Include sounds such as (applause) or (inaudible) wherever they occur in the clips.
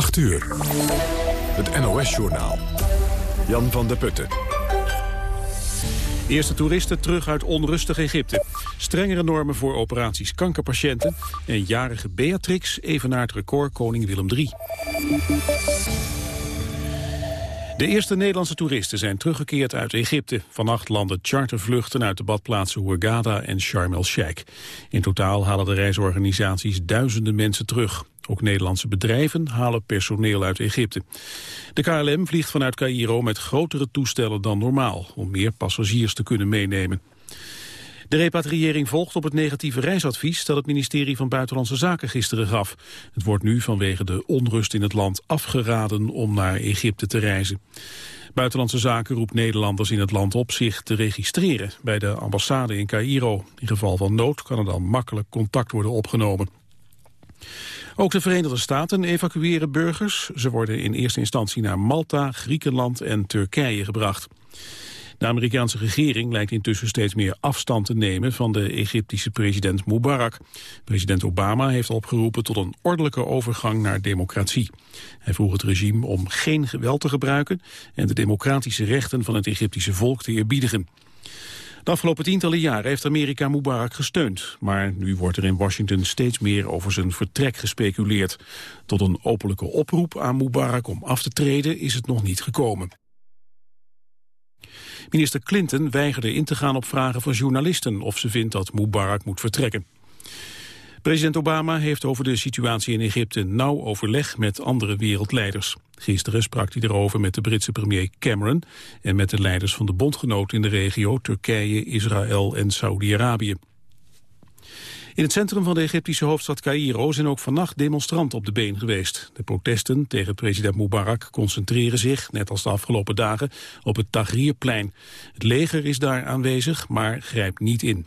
8 uur. Het NOS-journaal. Jan van der Putten. Eerste toeristen terug uit onrustig Egypte. Strengere normen voor operaties kankerpatiënten. En jarige Beatrix evenaart record koning Willem III. De eerste Nederlandse toeristen zijn teruggekeerd uit Egypte. Vannacht landen chartervluchten uit de badplaatsen Hurghada en Sharm el-Sheikh. In totaal halen de reisorganisaties duizenden mensen terug. Ook Nederlandse bedrijven halen personeel uit Egypte. De KLM vliegt vanuit Cairo met grotere toestellen dan normaal... om meer passagiers te kunnen meenemen. De repatriëring volgt op het negatieve reisadvies dat het ministerie van Buitenlandse Zaken gisteren gaf. Het wordt nu vanwege de onrust in het land afgeraden om naar Egypte te reizen. Buitenlandse Zaken roept Nederlanders in het land op zich te registreren bij de ambassade in Cairo. In geval van nood kan er dan makkelijk contact worden opgenomen. Ook de Verenigde Staten evacueren burgers. Ze worden in eerste instantie naar Malta, Griekenland en Turkije gebracht. De Amerikaanse regering lijkt intussen steeds meer afstand te nemen van de Egyptische president Mubarak. President Obama heeft opgeroepen tot een ordelijke overgang naar democratie. Hij vroeg het regime om geen geweld te gebruiken en de democratische rechten van het Egyptische volk te eerbiedigen. De afgelopen tientallen jaren heeft Amerika Mubarak gesteund. Maar nu wordt er in Washington steeds meer over zijn vertrek gespeculeerd. Tot een openlijke oproep aan Mubarak om af te treden is het nog niet gekomen. Minister Clinton weigerde in te gaan op vragen van journalisten of ze vindt dat Mubarak moet vertrekken. President Obama heeft over de situatie in Egypte nauw overleg met andere wereldleiders. Gisteren sprak hij erover met de Britse premier Cameron en met de leiders van de bondgenoten in de regio Turkije, Israël en Saudi-Arabië. In het centrum van de Egyptische hoofdstad Cairo zijn ook vannacht demonstranten op de been geweest. De protesten tegen president Mubarak concentreren zich, net als de afgelopen dagen, op het Tahrirplein. Het leger is daar aanwezig, maar grijpt niet in.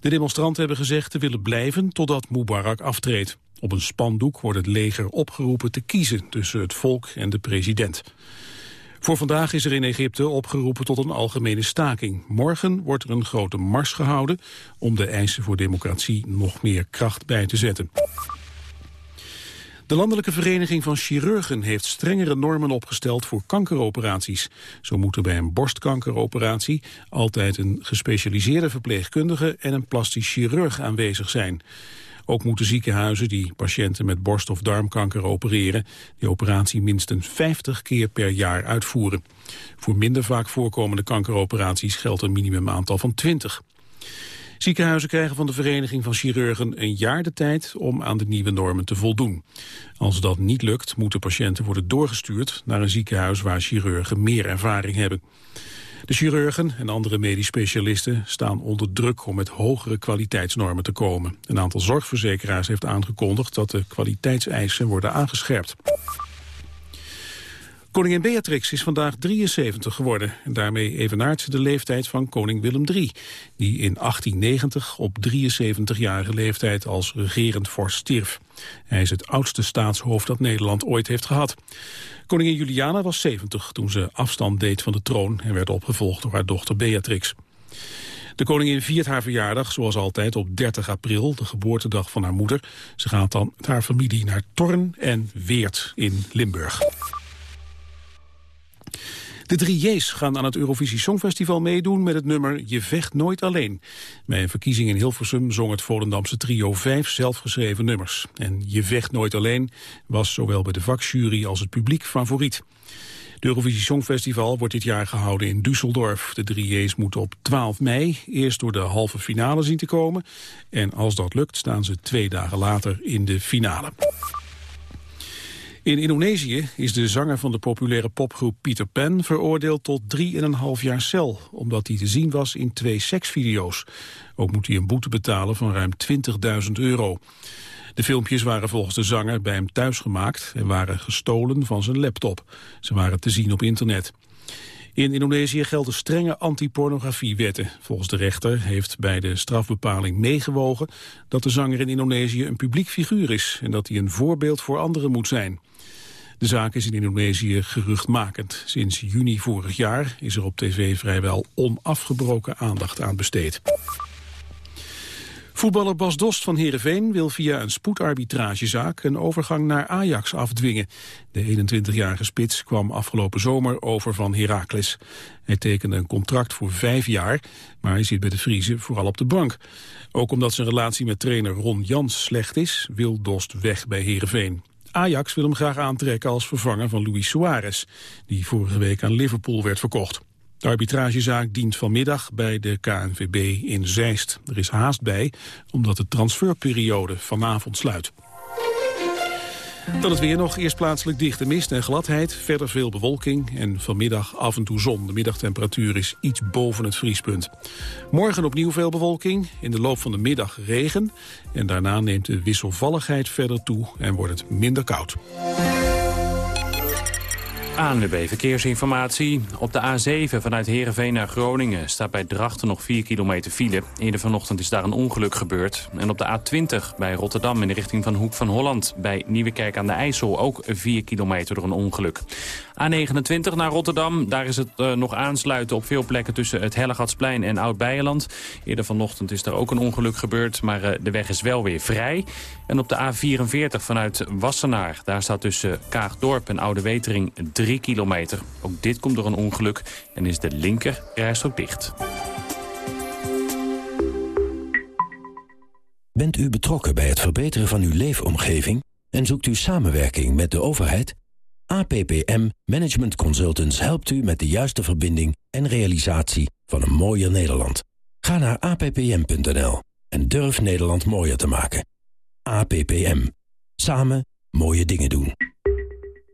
De demonstranten hebben gezegd te willen blijven totdat Mubarak aftreedt. Op een spandoek wordt het leger opgeroepen te kiezen tussen het volk en de president. Voor vandaag is er in Egypte opgeroepen tot een algemene staking. Morgen wordt er een grote mars gehouden om de eisen voor democratie nog meer kracht bij te zetten. De Landelijke Vereniging van Chirurgen heeft strengere normen opgesteld voor kankeroperaties. Zo moet er bij een borstkankeroperatie altijd een gespecialiseerde verpleegkundige en een plastisch chirurg aanwezig zijn. Ook moeten ziekenhuizen die patiënten met borst- of darmkanker opereren... die operatie minstens 50 keer per jaar uitvoeren. Voor minder vaak voorkomende kankeroperaties geldt een minimumaantal van 20. Ziekenhuizen krijgen van de Vereniging van Chirurgen een jaar de tijd om aan de nieuwe normen te voldoen. Als dat niet lukt, moeten patiënten worden doorgestuurd naar een ziekenhuis waar chirurgen meer ervaring hebben. De chirurgen en andere medisch specialisten staan onder druk om met hogere kwaliteitsnormen te komen. Een aantal zorgverzekeraars heeft aangekondigd dat de kwaliteitseisen worden aangescherpt. Koningin Beatrix is vandaag 73 geworden. En daarmee evenaart ze de leeftijd van koning Willem III... die in 1890 op 73-jarige leeftijd als regerend vorst stierf. Hij is het oudste staatshoofd dat Nederland ooit heeft gehad. Koningin Juliana was 70 toen ze afstand deed van de troon... en werd opgevolgd door haar dochter Beatrix. De koningin viert haar verjaardag, zoals altijd, op 30 april, de geboortedag van haar moeder. Ze gaat dan met haar familie naar Torn en Weert in Limburg. De drie J's gaan aan het Eurovisie Songfestival meedoen met het nummer Je vecht nooit alleen. Bij een verkiezing in Hilversum zong het Volendamse trio vijf zelfgeschreven nummers. En Je vecht nooit alleen was zowel bij de vakjury als het publiek favoriet. Het Eurovisie Songfestival wordt dit jaar gehouden in Düsseldorf. De drie J's moeten op 12 mei eerst door de halve finale zien te komen. En als dat lukt staan ze twee dagen later in de finale. In Indonesië is de zanger van de populaire popgroep Peter Pan veroordeeld tot 3,5 jaar cel, omdat hij te zien was in twee seksvideo's. Ook moet hij een boete betalen van ruim 20.000 euro. De filmpjes waren volgens de zanger bij hem thuis gemaakt en waren gestolen van zijn laptop. Ze waren te zien op internet. In Indonesië gelden strenge anti-pornografiewetten. Volgens de rechter heeft bij de strafbepaling meegewogen dat de zanger in Indonesië een publiek figuur is en dat hij een voorbeeld voor anderen moet zijn. De zaak is in Indonesië geruchtmakend. Sinds juni vorig jaar is er op tv vrijwel onafgebroken aandacht aan besteed. Voetballer Bas Dost van Heerenveen wil via een spoedarbitragezaak een overgang naar Ajax afdwingen. De 21-jarige spits kwam afgelopen zomer over van Heracles. Hij tekende een contract voor vijf jaar, maar hij zit bij de Friese vooral op de bank. Ook omdat zijn relatie met trainer Ron Jans slecht is, wil Dost weg bij Heerenveen. Ajax wil hem graag aantrekken als vervanger van Luis Suarez, die vorige week aan Liverpool werd verkocht. De arbitragezaak dient vanmiddag bij de KNVB in Zeist. Er is haast bij, omdat de transferperiode vanavond sluit. Dan het weer nog. Eerst plaatselijk dichte mist en gladheid. Verder veel bewolking en vanmiddag af en toe zon. De middagtemperatuur is iets boven het vriespunt. Morgen opnieuw veel bewolking. In de loop van de middag regen. En daarna neemt de wisselvalligheid verder toe en wordt het minder koud. ANWB Verkeersinformatie. Op de A7 vanuit Heerenveen naar Groningen staat bij Drachten nog 4 kilometer file. Eerder vanochtend is daar een ongeluk gebeurd. En op de A20 bij Rotterdam in de richting van Hoek van Holland... bij Nieuwekerk aan de IJssel ook 4 kilometer door een ongeluk. A29 naar Rotterdam, daar is het uh, nog aansluiten op veel plekken... tussen het Hellegatsplein en Oud-Beijerland. Eerder vanochtend is er ook een ongeluk gebeurd, maar uh, de weg is wel weer vrij. En op de A44 vanuit Wassenaar, daar staat tussen Kaagdorp en Oude Wetering 3 kilometer. Ook dit komt door een ongeluk en is de linker rijstrook dicht. Bent u betrokken bij het verbeteren van uw leefomgeving en zoekt u samenwerking met de overheid? APPM Management Consultants helpt u met de juiste verbinding en realisatie van een mooier Nederland. Ga naar appm.nl en durf Nederland mooier te maken. APPM. Samen mooie dingen doen.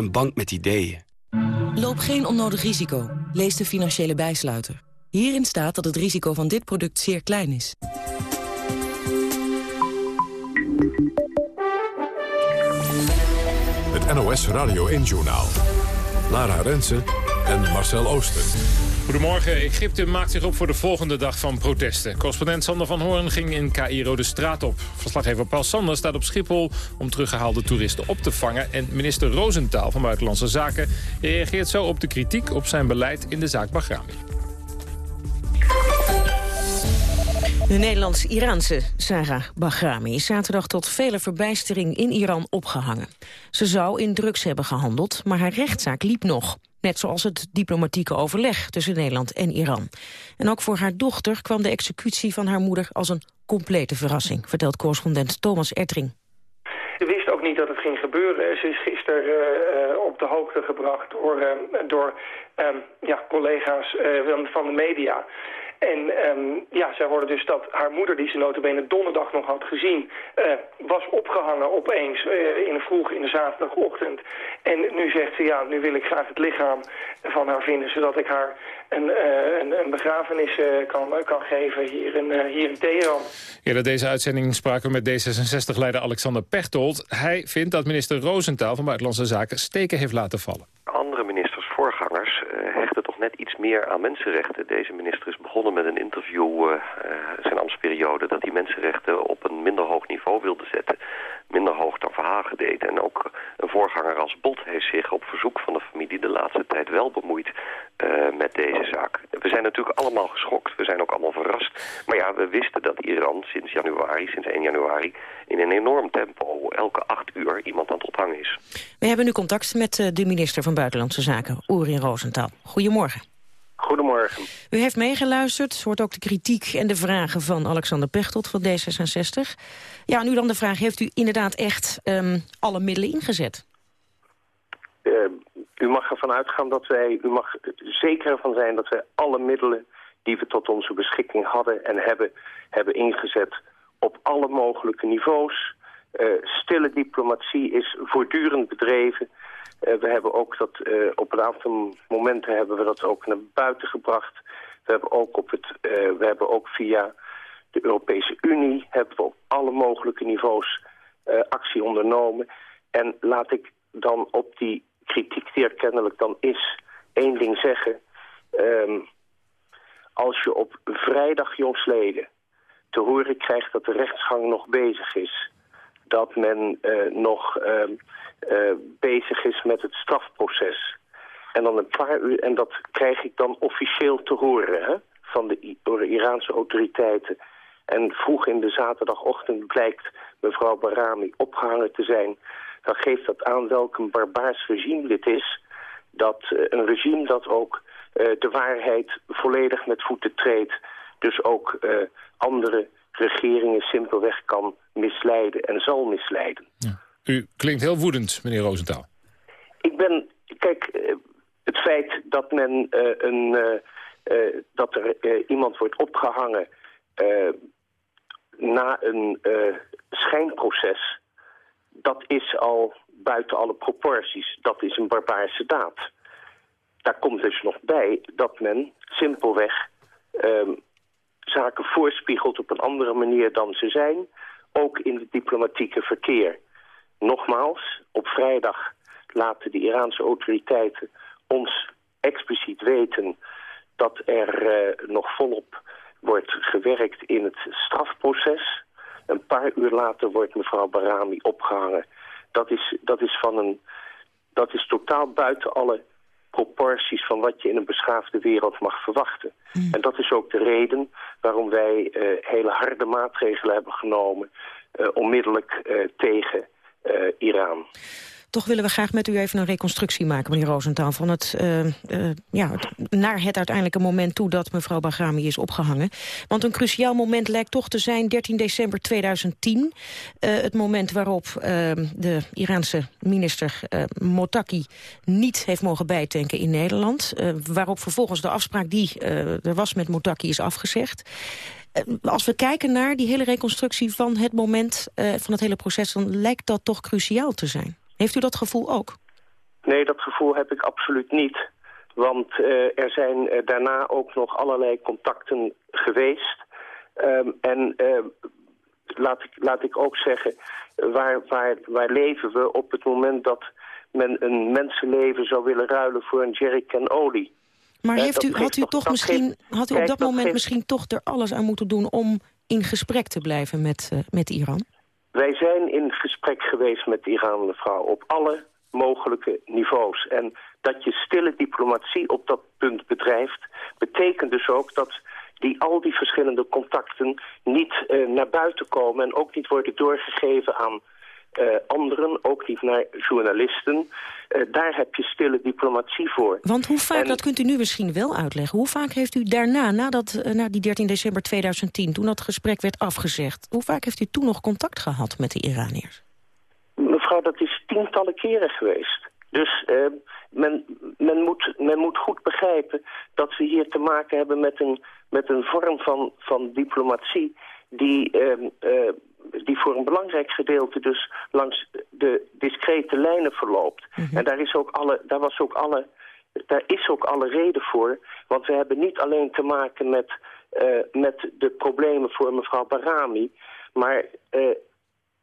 een bank met ideeën. Loop geen onnodig risico. Lees de financiële bijsluiter. Hierin staat dat het risico van dit product zeer klein is. Het NOS Radio 1-journaal. Lara Rensen en Marcel Ooster. Goedemorgen. Egypte maakt zich op voor de volgende dag van protesten. Correspondent Sander van Hoorn ging in Cairo de straat op. Verslaggever Paul Sander staat op Schiphol om teruggehaalde toeristen op te vangen. En minister Roosentaal van Buitenlandse Zaken reageert zo op de kritiek op zijn beleid in de zaak Bahrami. De Nederlands-Iraanse Sarah Bahrami is zaterdag tot vele verbijstering in Iran opgehangen. Ze zou in drugs hebben gehandeld, maar haar rechtszaak liep nog. Net zoals het diplomatieke overleg tussen Nederland en Iran. En ook voor haar dochter kwam de executie van haar moeder als een complete verrassing, vertelt correspondent Thomas Ertring. Ze wist ook niet dat het ging gebeuren. Ze is gisteren uh, op de hoogte gebracht door, door um, ja, collega's uh, van de media. En um, ja, zij hoorde dus dat haar moeder, die ze notabene donderdag nog had gezien... Uh, was opgehangen opeens uh, in de vroeg in de zaterdagochtend. En nu zegt ze, ja, nu wil ik graag het lichaam van haar vinden... zodat ik haar een, uh, een, een begrafenis kan, kan geven hier in, hier in Teheran. Eerder deze uitzending spraken we met D66-leider Alexander Pechtold. Hij vindt dat minister Roosentaal van Buitenlandse Zaken steken heeft laten vallen. Ministers, voorgangers, hechten toch net iets meer aan mensenrechten. Deze minister is begonnen met een interview, uh, zijn ambtsperiode... dat hij mensenrechten op een minder hoog niveau wilde zetten. Minder hoog dan Verhagen deed. En ook een voorganger als Bot heeft zich op verzoek van de familie... de laatste tijd wel bemoeid uh, met deze zaak. We zijn natuurlijk allemaal geschokt. We zijn ook allemaal verrast. Maar ja, we wisten dat Iran sinds januari, sinds 1 januari... in een enorm tempo elke acht uur iemand aan het ophangen is. We hebben nu contact met de minister van Buitenlandse Zaken, Oerin Rosenthal. Goedemorgen. Goedemorgen. U heeft meegeluisterd, hoort ook de kritiek en de vragen van Alexander Pechtold van D66. Ja, nu dan de vraag, heeft u inderdaad echt ehm, alle middelen ingezet? Uh, u mag ervan uitgaan dat wij, u mag zeker ervan zijn dat wij alle middelen die we tot onze beschikking hadden en hebben, hebben ingezet op alle mogelijke niveaus. Uh, stille diplomatie is voortdurend bedreven. Uh, we hebben ook dat, uh, op een aantal momenten hebben we dat ook naar buiten gebracht. We hebben ook, op het, we hebben ook via de Europese Unie hebben we op alle mogelijke niveaus actie ondernomen. En laat ik dan op die kritiek die er kennelijk dan is, één ding zeggen. Um, als je op vrijdag jongsleden te horen krijgt dat de rechtsgang nog bezig is... dat men uh, nog uh, uh, bezig is met het strafproces... en dan een paar uur, en dat krijg ik dan officieel te horen van de, door de Iraanse autoriteiten... en vroeg in de zaterdagochtend blijkt mevrouw Barami opgehangen te zijn... dan geeft dat aan welk een barbaars regime dit is... dat een regime dat ook de waarheid volledig met voeten treedt... dus ook andere regeringen simpelweg kan misleiden en zal misleiden. Ja. U klinkt heel woedend, meneer Roosentaal. Ik ben, kijk, eh, het feit dat men uh, een, uh, dat er iemand wordt opgehangen na een schijnproces, dat is al buiten alle proporties. Dat is een barbaarse daad. Daar komt dus nog bij dat men simpelweg ehm, zaken voorspiegelt op een andere manier dan ze zijn, ook in het diplomatieke verkeer. Nogmaals, op vrijdag laten de Iraanse autoriteiten ons expliciet weten dat er uh, nog volop wordt gewerkt in het strafproces. Een paar uur later wordt mevrouw Barami opgehangen. Dat is, dat is, van een, dat is totaal buiten alle proporties van wat je in een beschaafde wereld mag verwachten. Mm. En dat is ook de reden waarom wij uh, hele harde maatregelen hebben genomen... Uh, onmiddellijk uh, tegen Iran. Toch willen we graag met u even een reconstructie maken, meneer Roosentaal... van het, uh, uh, ja, naar het uiteindelijke moment toe dat mevrouw Bahrami is opgehangen. Want een cruciaal moment lijkt toch te zijn 13 december 2010. Uh, het moment waarop de Iraanse minister Motaki niet heeft mogen bijtanken in Nederland. waarop vervolgens de afspraak die er was met Motaki is afgezegd. Als we kijken naar die hele reconstructie van het moment, van het hele proces... dan lijkt dat toch cruciaal te zijn. Heeft u dat gevoel ook? Nee, dat gevoel heb ik absoluut niet. Want uh, er zijn uh, daarna ook nog allerlei contacten geweest. Um, en uh, laat, ik, laat ik ook zeggen, waar, waar, waar leven we op het moment dat men een mensenleven zou willen ruilen voor een jerrycan olie? Maar heeft u, had u, toch misschien, had u op dat, moment misschien toch er alles aan moeten doen om in gesprek te blijven met, met Iran? Wij zijn in gesprek geweest met Iran, mevrouw, op alle mogelijke niveaus. En dat je stille diplomatie op dat punt bedrijft... betekent dus ook dat die, al die verschillende contacten niet uh, naar buiten komen... en ook niet worden doorgegeven aan uh, anderen, ook niet naar journalisten. Uh, daar heb je stille diplomatie voor. Want hoe vaak, en... dat kunt u nu misschien wel uitleggen... hoe vaak heeft u daarna, nadat, uh, na die 13 december 2010... toen dat gesprek werd afgezegd... hoe vaak heeft u toen nog contact gehad met de Iraniërs? Mevrouw, dat is tientallen keren geweest. Dus men, men, moet, men moet goed begrijpen dat we hier te maken hebben met een, met een vorm van, van diplomatie... die die voor een belangrijk gedeelte dus langs de discrete lijnen verloopt. Mm -hmm. En daar is, ook alle, daar, was ook alle, daar is ook alle reden voor. Want we hebben niet alleen te maken met, uh, met de problemen voor mevrouw Barami... maar uh,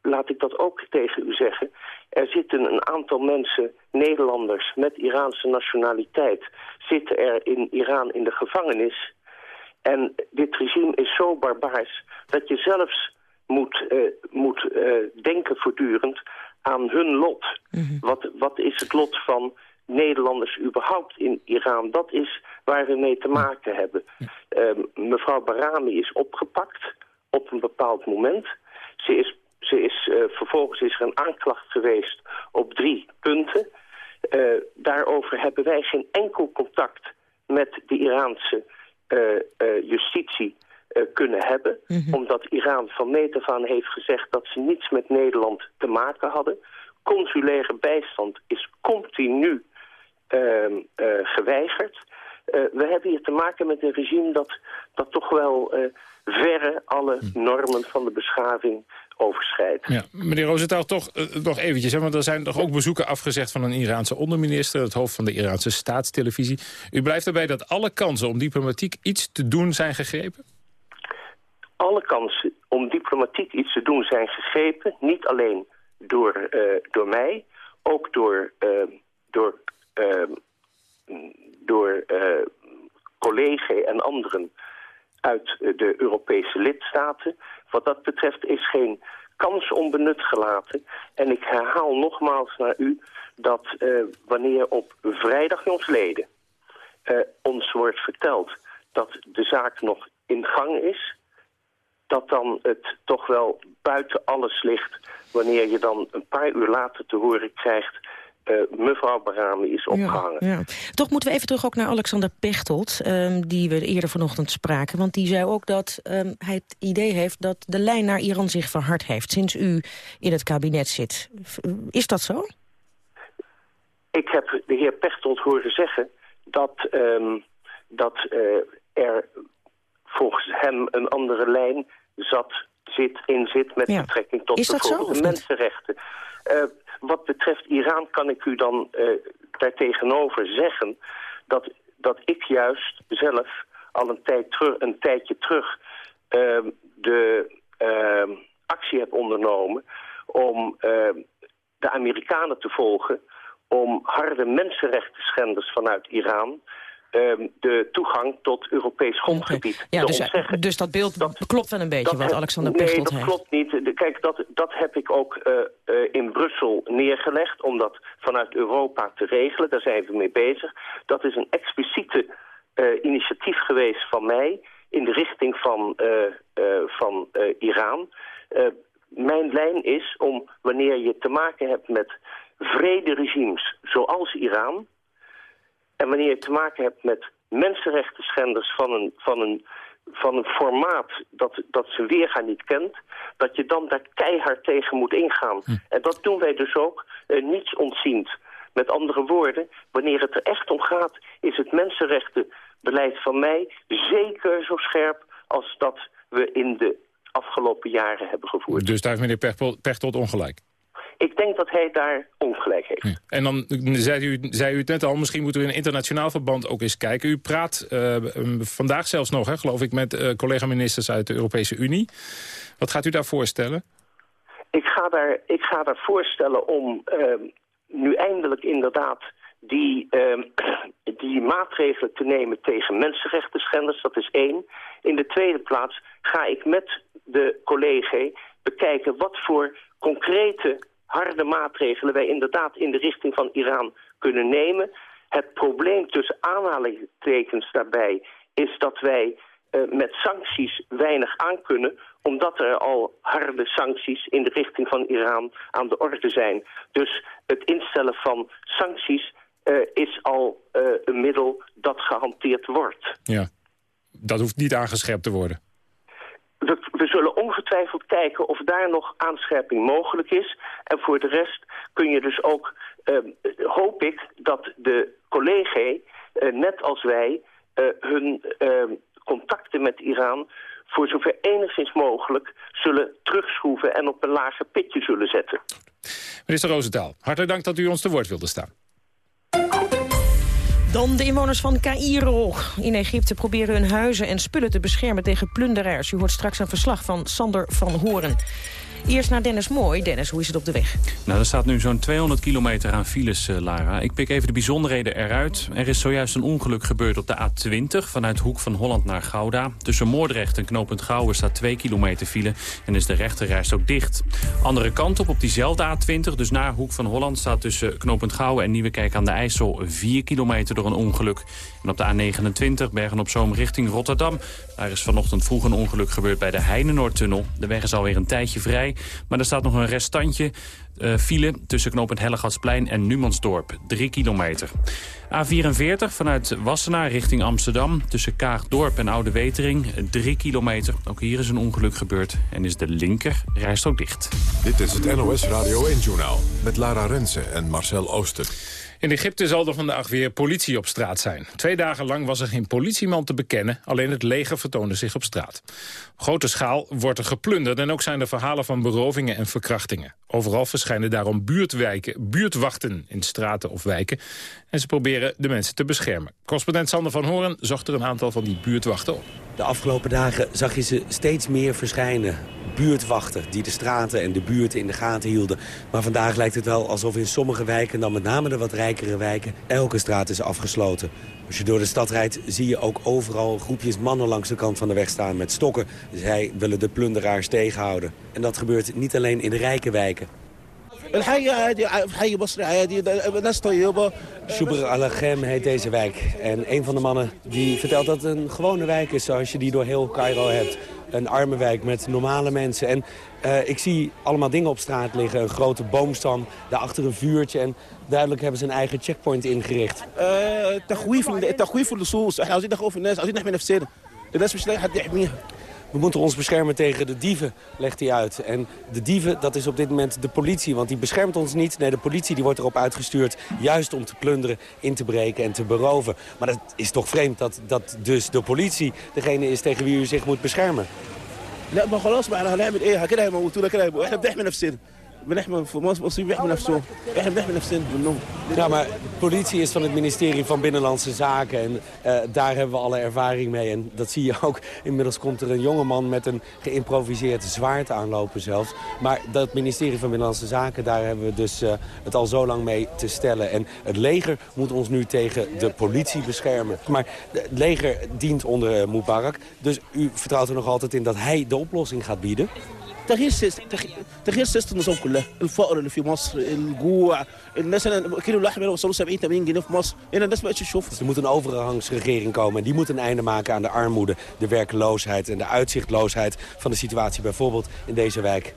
laat ik dat ook tegen u zeggen... er zitten een aantal mensen, Nederlanders met Iraanse nationaliteit... zitten er in Iran in de gevangenis... En dit regime is zo barbaars dat je zelfs moet, uh, moet uh, denken voortdurend aan hun lot. Mm -hmm. wat, wat is het lot van Nederlanders überhaupt in Iran? Dat is waar we mee te maken hebben. Uh, mevrouw Barami is opgepakt op een bepaald moment. Ze is, ze is, uh, vervolgens is er een aanklacht geweest op drie punten. daarover hebben wij geen enkel contact met de Iraanse justitie kunnen hebben. Omdat Iran van meet af aan heeft gezegd dat ze niets met Nederland te maken hadden. Consulaire bijstand is continu ehm, geweigerd. we hebben hier te maken met een regime dat, dat toch wel verre alle normen van de beschaving overschrijdt. Ja, meneer Rosenthal, toch uh, nog eventjes, hè, want er zijn toch ook bezoeken afgezegd van een Iraanse onderminister, het hoofd van de Iraanse staatstelevisie. U blijft erbij dat alle kansen om diplomatiek iets te doen zijn gegrepen? Alle kansen om diplomatiek iets te doen zijn gegrepen, niet alleen door, uh, door mij, ook door, uh, door, door collega's en anderen uit de Europese lidstaten. Wat dat betreft is geen kans onbenut gelaten. En ik herhaal nogmaals naar u dat wanneer op vrijdag jongsleden ons wordt verteld dat de zaak nog in gang is, dat dan het toch wel buiten alles ligt wanneer je dan een paar uur later te horen krijgt uh, mevrouw Barami is opgehangen. Ja, ja. Toch moeten we even terug ook naar Alexander Pechtold... Um, die we eerder vanochtend spraken. Want die zei ook dat um, hij het idee heeft... dat de lijn naar Iran zich verhard heeft... sinds u in het kabinet zit. Is dat zo? Ik heb de heer Pechtold horen zeggen... dat, um, dat uh, er volgens hem een andere lijn zat, zit, in zit... met ja. betrekking tot bijvoorbeeld de mensenrechten... Uh, wat betreft Iran kan ik u dan uh, daartegenover zeggen... Dat, dat ik juist zelf al een, tijd terug, een tijdje terug uh, de uh, actie heb ondernomen... om de Amerikanen te volgen om harde mensenrechten schenders vanuit Iran um, de toegang tot Europees grondgebied ja, te dus, ontzeggen. Dus dat beeld dat, klopt wel een beetje wat Alexander Pechtold heeft? Nee, dat klopt niet. Kijk, dat, dat heb ik ook uh, uh, in Brussel neergelegd... om dat vanuit Europa te regelen. Daar zijn we mee bezig. Dat is een expliciete uh, initiatief geweest van mij... in de richting van, van Iran. mijn lijn is om, wanneer je te maken hebt met vrede-regimes zoals Iran en wanneer je te maken hebt met mensenrechten schenders van een, van een, van een formaat dat, dat ze weerga niet kent, dat je dan daar keihard tegen moet ingaan. Hm. En dat doen wij dus ook uh, niets ontziend. Met andere woorden, wanneer het er echt om gaat, is het mensenrechtenbeleid van mij zeker zo scherp als dat we in de afgelopen jaren hebben gevoerd. Dus daar heeft meneer Pechtold ongelijk? Ik denk dat hij daar ongelijk heeft. Ja. En dan zei u, zei u het net al, misschien moeten we in internationaal verband ook eens kijken. U praat uh, vandaag zelfs nog, hè, geloof ik, met uh, collega-ministers uit de Europese Unie. Wat gaat u daar voorstellen? Ik ga daar, ik ga daar voorstellen om uh, nu eindelijk inderdaad die, (clears throat) die maatregelen te nemen tegen mensenrechten schenders. Dat is één. In de tweede plaats ga ik met de collega bekijken wat voor concrete harde maatregelen wij inderdaad in de richting van Iran kunnen nemen. Het probleem tussen aanhalingstekens daarbij is dat wij uh, met sancties weinig aan kunnen omdat er al harde sancties in de richting van Iran aan de orde zijn. Dus het instellen van sancties uh, is al uh, een middel dat gehanteerd wordt. Ja, dat hoeft niet aangescherpt te worden. We, we, zullen ongetwijfeld kijken of daar nog aanscherping mogelijk is. En voor de rest kun je dus ook, uh, hoop ik, dat de collega's, uh, net als wij, uh, hun contacten met Iran voor zover enigszins mogelijk zullen terugschroeven en op een lager pitje zullen zetten. Minister Roosentaal, hartelijk dank dat u ons te woord wilde staan. Dan de inwoners van Cairo in Egypte proberen hun huizen en spullen te beschermen tegen plunderaars. U hoort straks een verslag van Sander van Horen. Eerst naar Dennis Mooi. Dennis, hoe is het op de weg? Nou, er staat nu zo'n 200 kilometer aan files, uh, Lara. Ik pik even de bijzonderheden eruit. Er is zojuist een ongeluk gebeurd op de A20... vanuit Hoek van Holland naar Gouda. Tussen Moordrecht en knooppunt Gouwen staat 2 kilometer file... en is de rechterreis ook dicht. Andere kant op, op diezelfde A20, dus naar Hoek van Holland... staat tussen knooppunt Gouwen en Nieuwekerk aan de IJssel... 4 kilometer door een ongeluk. En op de A29, Bergen-op-Zoom richting Rotterdam... daar is vanochtend vroeg een ongeluk gebeurd bij de Heinenoordtunnel. De weg is alweer een tijdje vrij, maar er staat nog een restantje. Uh, file tussen knooppunt Hellegatsplein en Numansdorp, 3 kilometer. A44 vanuit Wassenaar richting Amsterdam. Tussen Kaagdorp en Oude Wetering, 3 kilometer. Ook hier is een ongeluk gebeurd en is de linker rijstrook dicht. Dit is het NOS Radio 1-journaal met Lara Rensen en Marcel Ooster. In Egypte zal er vandaag weer politie op straat zijn. Twee dagen lang was er geen politieman te bekennen. Alleen het leger vertoonde zich op straat. Grote schaal wordt er geplunderd en ook zijn er verhalen van berovingen en verkrachtingen. Overal verschijnen daarom buurtwijken, buurtwachten in straten of wijken. En ze proberen de mensen te beschermen. Correspondent Sander van Horen zocht er een aantal van die buurtwachten op. De afgelopen dagen zag je ze steeds meer verschijnen. Buurtwachten die de straten en de buurten in de gaten hielden. Maar vandaag lijkt het wel alsof in sommige wijken, dan met name de wat rijkere wijken, elke straat is afgesloten. Als je door de stad rijdt, zie je ook overal groepjes mannen langs de kant van de weg staan met stokken. Zij willen de plunderaars tegenhouden. En dat gebeurt niet alleen in de rijke wijken. Shubr al-Aghem heet deze wijk. En een van de mannen die vertelt dat het een gewone wijk is zoals je die door heel Cairo hebt. Een arme wijk met normale mensen. En uh, ik zie allemaal dingen op straat liggen. Een grote boomstam, daarachter een vuurtje. En duidelijk hebben ze een eigen checkpoint ingericht. We moeten ons beschermen tegen de dieven, legt hij uit. En de dieven, dat is op dit moment de politie, want die beschermt ons niet. Nee, de politie die wordt erop uitgestuurd juist om te plunderen, in te breken en te beroven. Maar dat is toch vreemd dat, dat dus de politie degene is tegen wie u zich moet beschermen. لا ما خلاص بقى هنعمل ايه كده هيموتونا كده احنا بنحمي نفسنا بنحمي في مصر بيحمي نفسهم احنا بنحمي نفسنا منهم Ja, maar politie is van het ministerie van Binnenlandse Zaken. En uh, daar hebben we alle ervaring mee. En dat zie je ook. (laughs) Inmiddels komt er een jongeman met een geïmproviseerd zwaard aanlopen zelfs. Maar dat ministerie van Binnenlandse Zaken, daar hebben we dus uh, het al zo lang mee te stellen. En het leger moet ons nu tegen de politie beschermen. Maar het leger dient onder uh, Mubarak. Dus u vertrouwt er nog altijd in dat hij de oplossing gaat bieden? تغيير سياسي تغيير سياسه النظام كلها الفقر اللي في مصر الجوع الناس كيلو اللحم هنا وصلوا 70 80 جنيه في مصر هنا الناس ما بقتش تشوف Er moet een overgangsregering komen en die moet een einde maken aan de armoede, de werkloosheid en de uitzichtloosheid van de situatie bijvoorbeeld in deze wijk.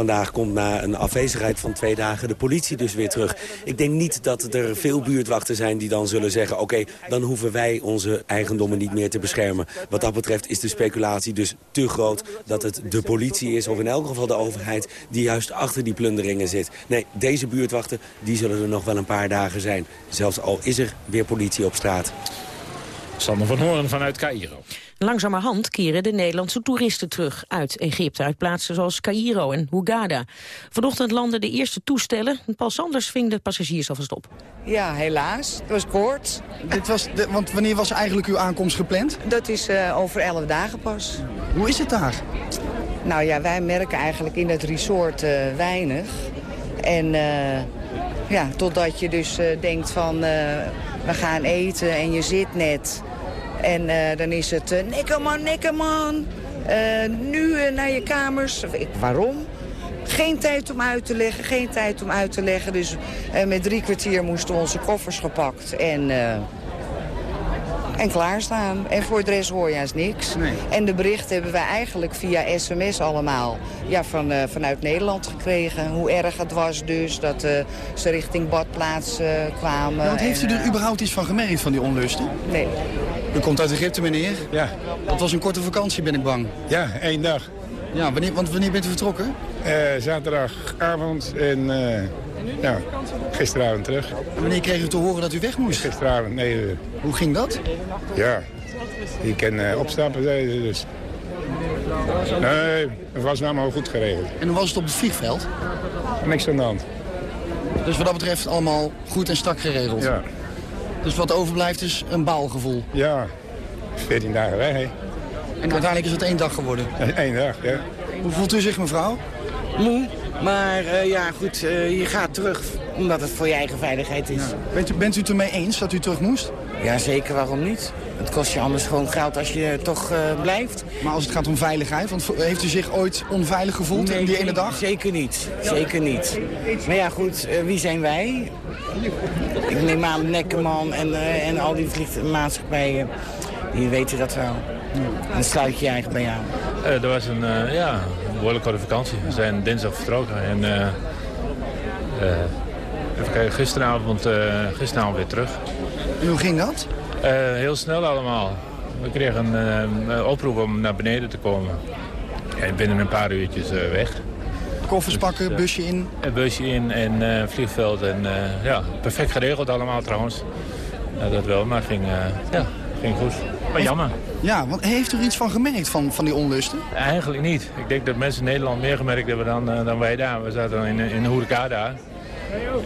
Vandaag komt na een afwezigheid van twee dagen de politie dus weer terug. Ik denk niet dat er veel buurtwachten zijn die dan zullen zeggen... oké, dan hoeven wij onze eigendommen niet meer te beschermen. Wat dat betreft is de speculatie dus te groot dat het de politie is... of in elk geval de overheid die juist achter die plunderingen zit. Nee, deze buurtwachten die zullen er nog wel een paar dagen zijn. Zelfs al is er weer politie op straat. Sander van Hoorn vanuit Cairo. Langzamerhand keren de Nederlandse toeristen terug uit Egypte... uit plaatsen zoals Cairo en Hurghada. Vanochtend landen de eerste toestellen. Paul Sanders ving de passagiers alvast op. Ja, helaas. Het was kort. Dit was de, want wanneer was eigenlijk uw aankomst gepland? Dat is uh, over elf dagen pas. Hoe is het daar? Nou ja, wij merken eigenlijk in het resort uh, weinig. En uh, ja, totdat je dus denkt van we gaan eten en je zit net... En uh, dan is het, uh, nikkerman, uh, nu naar je kamers. Ik, waarom? Geen tijd om uit te leggen, geen tijd om uit te leggen. Dus met drie kwartier moesten onze koffers gepakt en, en klaarstaan. En voor de rest hoor je juist niks. Nee. En de berichten hebben wij eigenlijk via sms allemaal ja, van, vanuit Nederland gekregen. Hoe erg het was dus, dat ze richting badplaats kwamen. Ja, want heeft u er überhaupt iets van gemerkt van die onlusten? Nee. U komt uit Egypte, meneer? Ja. Dat was een korte vakantie, ben ik bang. Ja, één dag. Ja, wanneer, want wanneer bent u vertrokken? Uh, zaterdagavond en uh, ja, gisteravond terug. En wanneer kreeg u te horen dat u weg moest? Gisteravond, 9 uur. Hoe ging dat? Ja, je kan uh, opstappen, dus. Nee, het was allemaal goed geregeld. En hoe was het op het vliegveld? Niks aan de hand. Dus wat dat betreft allemaal goed en strak geregeld? Ja. Dus wat overblijft is een baalgevoel? Ja, 14 dagen weg. Hè. En uiteindelijk is het één dag geworden? (laughs) Eén dag, ja. Hoe voelt u zich, mevrouw? Moe, maar uh, ja goed, uh, je gaat terug omdat het voor je eigen veiligheid is. Ja. Bent, u, bent u het ermee eens dat u terug moest? Ja, zeker. Waarom niet? Het kost je anders gewoon geld als je toch uh, blijft. Maar als het gaat om veiligheid, want heeft u zich ooit onveilig gevoeld nee, in die ene dag? Zeker niet. Zeker niet. Maar ja goed, wie zijn wij? Ik neem aan Nekkerman en, uh, en al die vliegmaatschappijen, die weten dat wel. Ja. Dan sluit je je eigen bij aan. Uh, er was een uh, ja, behoorlijk korte vakantie. We zijn dinsdag vertrokken en even kijken, gisteravond, gisteravond weer terug. En hoe ging dat? heel snel allemaal. We kregen een oproep om naar beneden te komen. En binnen een paar uurtjes weg. Koffers pakken, busje in? Een busje in en vliegveld. En, ja, perfect geregeld allemaal trouwens. dat wel, maar ging, ja, ging goed. Maar jammer. Ja, want heeft u er iets van gemerkt van, van die onlusten? Eigenlijk niet. Ik denk dat mensen in Nederland meer gemerkt hebben dan, dan wij daar. We zaten in, in horeca daar.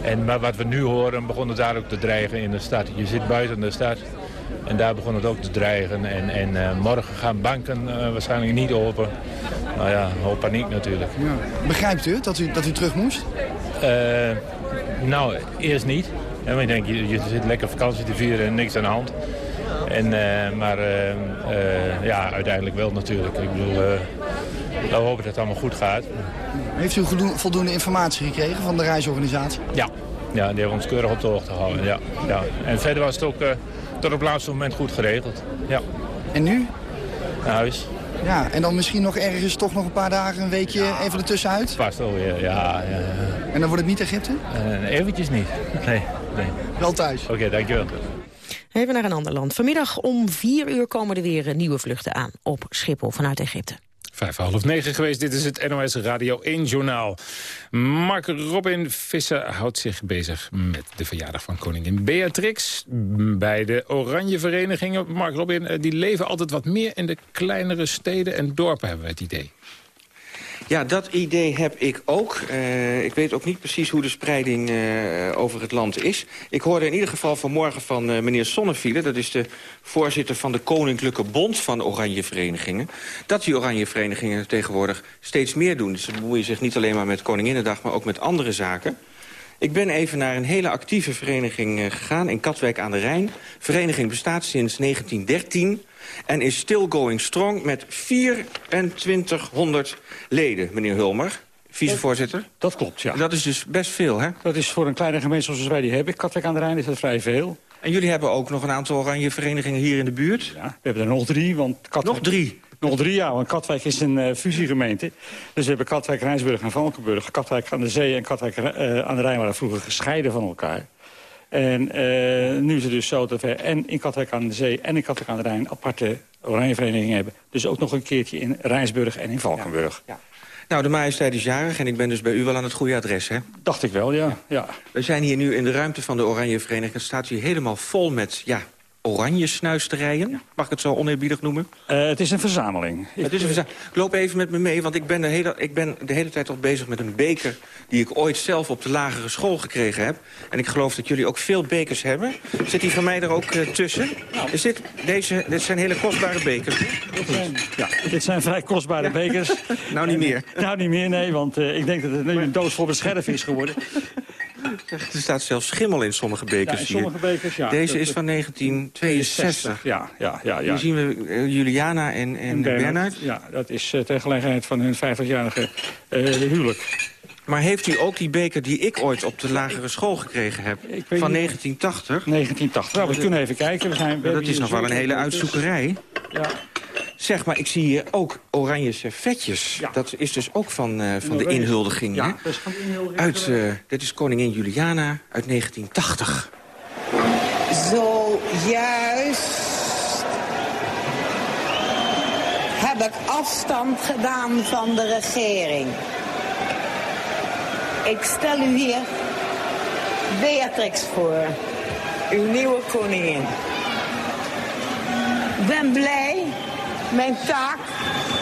En maar wat we nu horen, begon het daar ook te dreigen in de stad. Je zit buiten de stad. En daar begon het ook te dreigen. En, en uh, morgen gaan banken uh, waarschijnlijk niet open. Nou ja, hoop paniek natuurlijk. Ja. Begrijpt u dat u, dat u terug moest? Nou, eerst niet. Ja, ik denk, je, je zit lekker vakantie te vieren en niks aan de hand. En, maar ja, uiteindelijk wel natuurlijk. Ik bedoel, we hopen dat het allemaal goed gaat. Heeft u voldoende informatie gekregen van de reisorganisatie? Ja, ja die hebben ons keurig op de hoogte gehouden. Ja, ja. En verder was het ook tot op het laatste moment goed geregeld. Ja. En nu? Naar huis. Ja, en dan misschien nog ergens toch nog een paar dagen, een weekje even ertussenuit? Vast wel weer, ja, ja, ja. En dan wordt het niet Egypte? Uh, eventjes niet. Nee, nee. Wel thuis? Oké, okay, dankjewel. Even naar een ander land. Vanmiddag om vier uur komen er weer nieuwe vluchten aan op Schiphol vanuit Egypte. Vijf half negen geweest, dit is het NOS Radio 1 Journaal. Mark Robin Visser houdt zich bezig met de verjaardag van koningin Beatrix. Bij de Oranje Verenigingen, Mark Robin, eh, die leven altijd wat meer in de kleinere steden en dorpen, hebben we het idee. Ja, dat idee heb ik ook. Uh, ik weet ook niet precies hoe de spreiding uh, over het land is. Ik hoorde in ieder geval vanmorgen van uh, meneer Sonneviele... dat is de voorzitter van de Koninklijke Bond van Oranje Verenigingen... dat die Oranje Verenigingen tegenwoordig steeds meer doen. Ze bemoeien zich niet alleen maar met Koninginnedag... maar ook met andere zaken. Ik ben even naar een hele actieve vereniging gegaan in Katwijk aan de Rijn. De vereniging bestaat sinds 1913 en is still going strong met 2400 leden, meneer Hulmer. Vicevoorzitter? Dat klopt, ja. Dat is dus best veel, hè? Dat is voor een kleine gemeente zoals wij die hebben. Katwijk aan de Rijn is dat vrij veel. En jullie hebben ook nog een aantal oranje verenigingen hier in de buurt? Ja, we hebben er nog drie. Want Katwijk... Nog drie? Nog drie jaar, want Katwijk is een uh, fusiegemeente. Dus we hebben Katwijk, Rijnsburg en Valkenburg. Katwijk aan de Zee en Katwijk uh, aan de Rijn waren vroeger gescheiden van elkaar. En uh, nu is het dus zo dat we en in Katwijk aan de Zee en in Katwijk aan de Rijn aparte oranje verenigingen hebben. Dus ook nog een keertje in Rijnsburg en in Valkenburg. Ja, ja. Nou, de majesteit is jarig en ik ben dus bij u wel aan het goede adres, hè? Dacht ik wel, ja. ja. We zijn hier nu in de ruimte van de Oranje Vereniging. Het staat hier helemaal vol met, ja, oranje snuisterijen. Mag ik het zo oneerbiedig noemen? Uh, het is een verzameling. Het is een verzameling. Loop even met me mee, want ik ben, de hele, ik ben de hele tijd al bezig met een beker... die ik ooit zelf op de lagere school gekregen heb. En ik geloof dat jullie ook veel bekers hebben. Zit die van mij er ook uh, tussen? Nou. Is dit, deze, dit zijn hele kostbare bekers. Dit zijn, ja, dit zijn vrij kostbare ja. bekers. (laughs) nou niet meer. nou niet meer, nee, want uh, ik denk dat het nu een doos voor bescherf is geworden. Er staat zelfs schimmel in sommige bekers ja, in sommige bekers, ja. Deze is van 1962. Ja, ja, ja. ja. Hier zien we uh, Juliana en, en, en Bernard. Ja, dat is uh, ter gelegenheid van hun 50-jarige uh, huwelijk. Maar heeft u ook die beker die ik ooit op de lagere school gekregen heb? van 1980? 1980. Nou, we kunnen even kijken. We zijn, we dat is nog wel een hele uitzoekerij. Ja. Zeg maar, ik zie hier ook oranje servetjes. Ja. Dat is dus ook van, uh, van de inhuldiging. Ja, dat is van de inhuldiging. Uit, uh, dit is koningin Juliana uit 1980. Zojuist heb ik afstand gedaan van de regering. Ik stel u hier Beatrix voor, uw nieuwe koningin. Ik ben blij mijn taak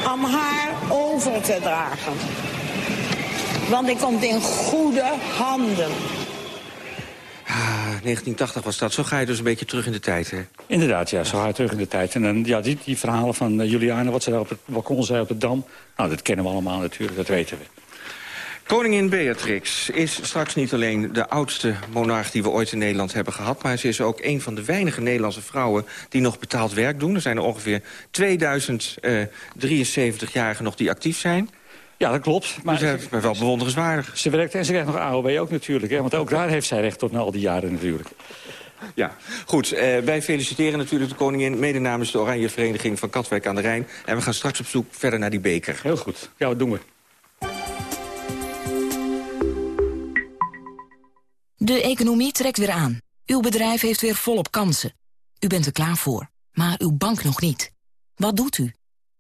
aan haar over te dragen. Want ik komt in goede handen. Ah, 1980 was dat. Zo ga je dus een beetje terug in de tijd, hè? Inderdaad, ja, zo ga je terug in de tijd. En dan, ja, die, die verhalen van uh, Juliana, wat ze daar op het balkon zei op de Dam... nou, dat kennen we allemaal natuurlijk, dat weten we. Koningin Beatrix is straks niet alleen de oudste monarch die we ooit in Nederland hebben gehad... maar ze is ook een van de weinige Nederlandse vrouwen die nog betaald werk doen. Er zijn er ongeveer 2073-jarigen nog die actief zijn. Ja, dat klopt. Maar dus dat is wel bewonderenswaardig. Ze werkt en ze krijgt nog AOW ook natuurlijk. Hè? Want ook daar heeft zij recht tot na al die jaren natuurlijk. Ja, goed. Eh, wij feliciteren natuurlijk de koningin... mede namens de Oranje Vereniging van Katwijk aan de Rijn. En we gaan straks op zoek verder naar die beker. Heel goed. Ja, wat doen we? De economie trekt weer aan. Uw bedrijf heeft weer volop kansen. U bent er klaar voor, maar uw bank nog niet. Wat doet u?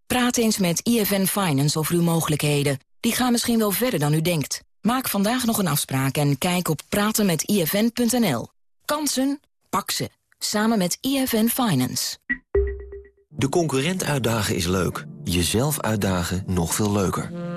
Praat eens met IFN Finance over uw mogelijkheden. Die gaan misschien wel verder dan u denkt. Maak vandaag nog een afspraak en kijk op pratenmetifn.nl. Kansen? Pak ze. Samen met IFN Finance. De concurrent uitdagen is leuk. Jezelf uitdagen nog veel leuker.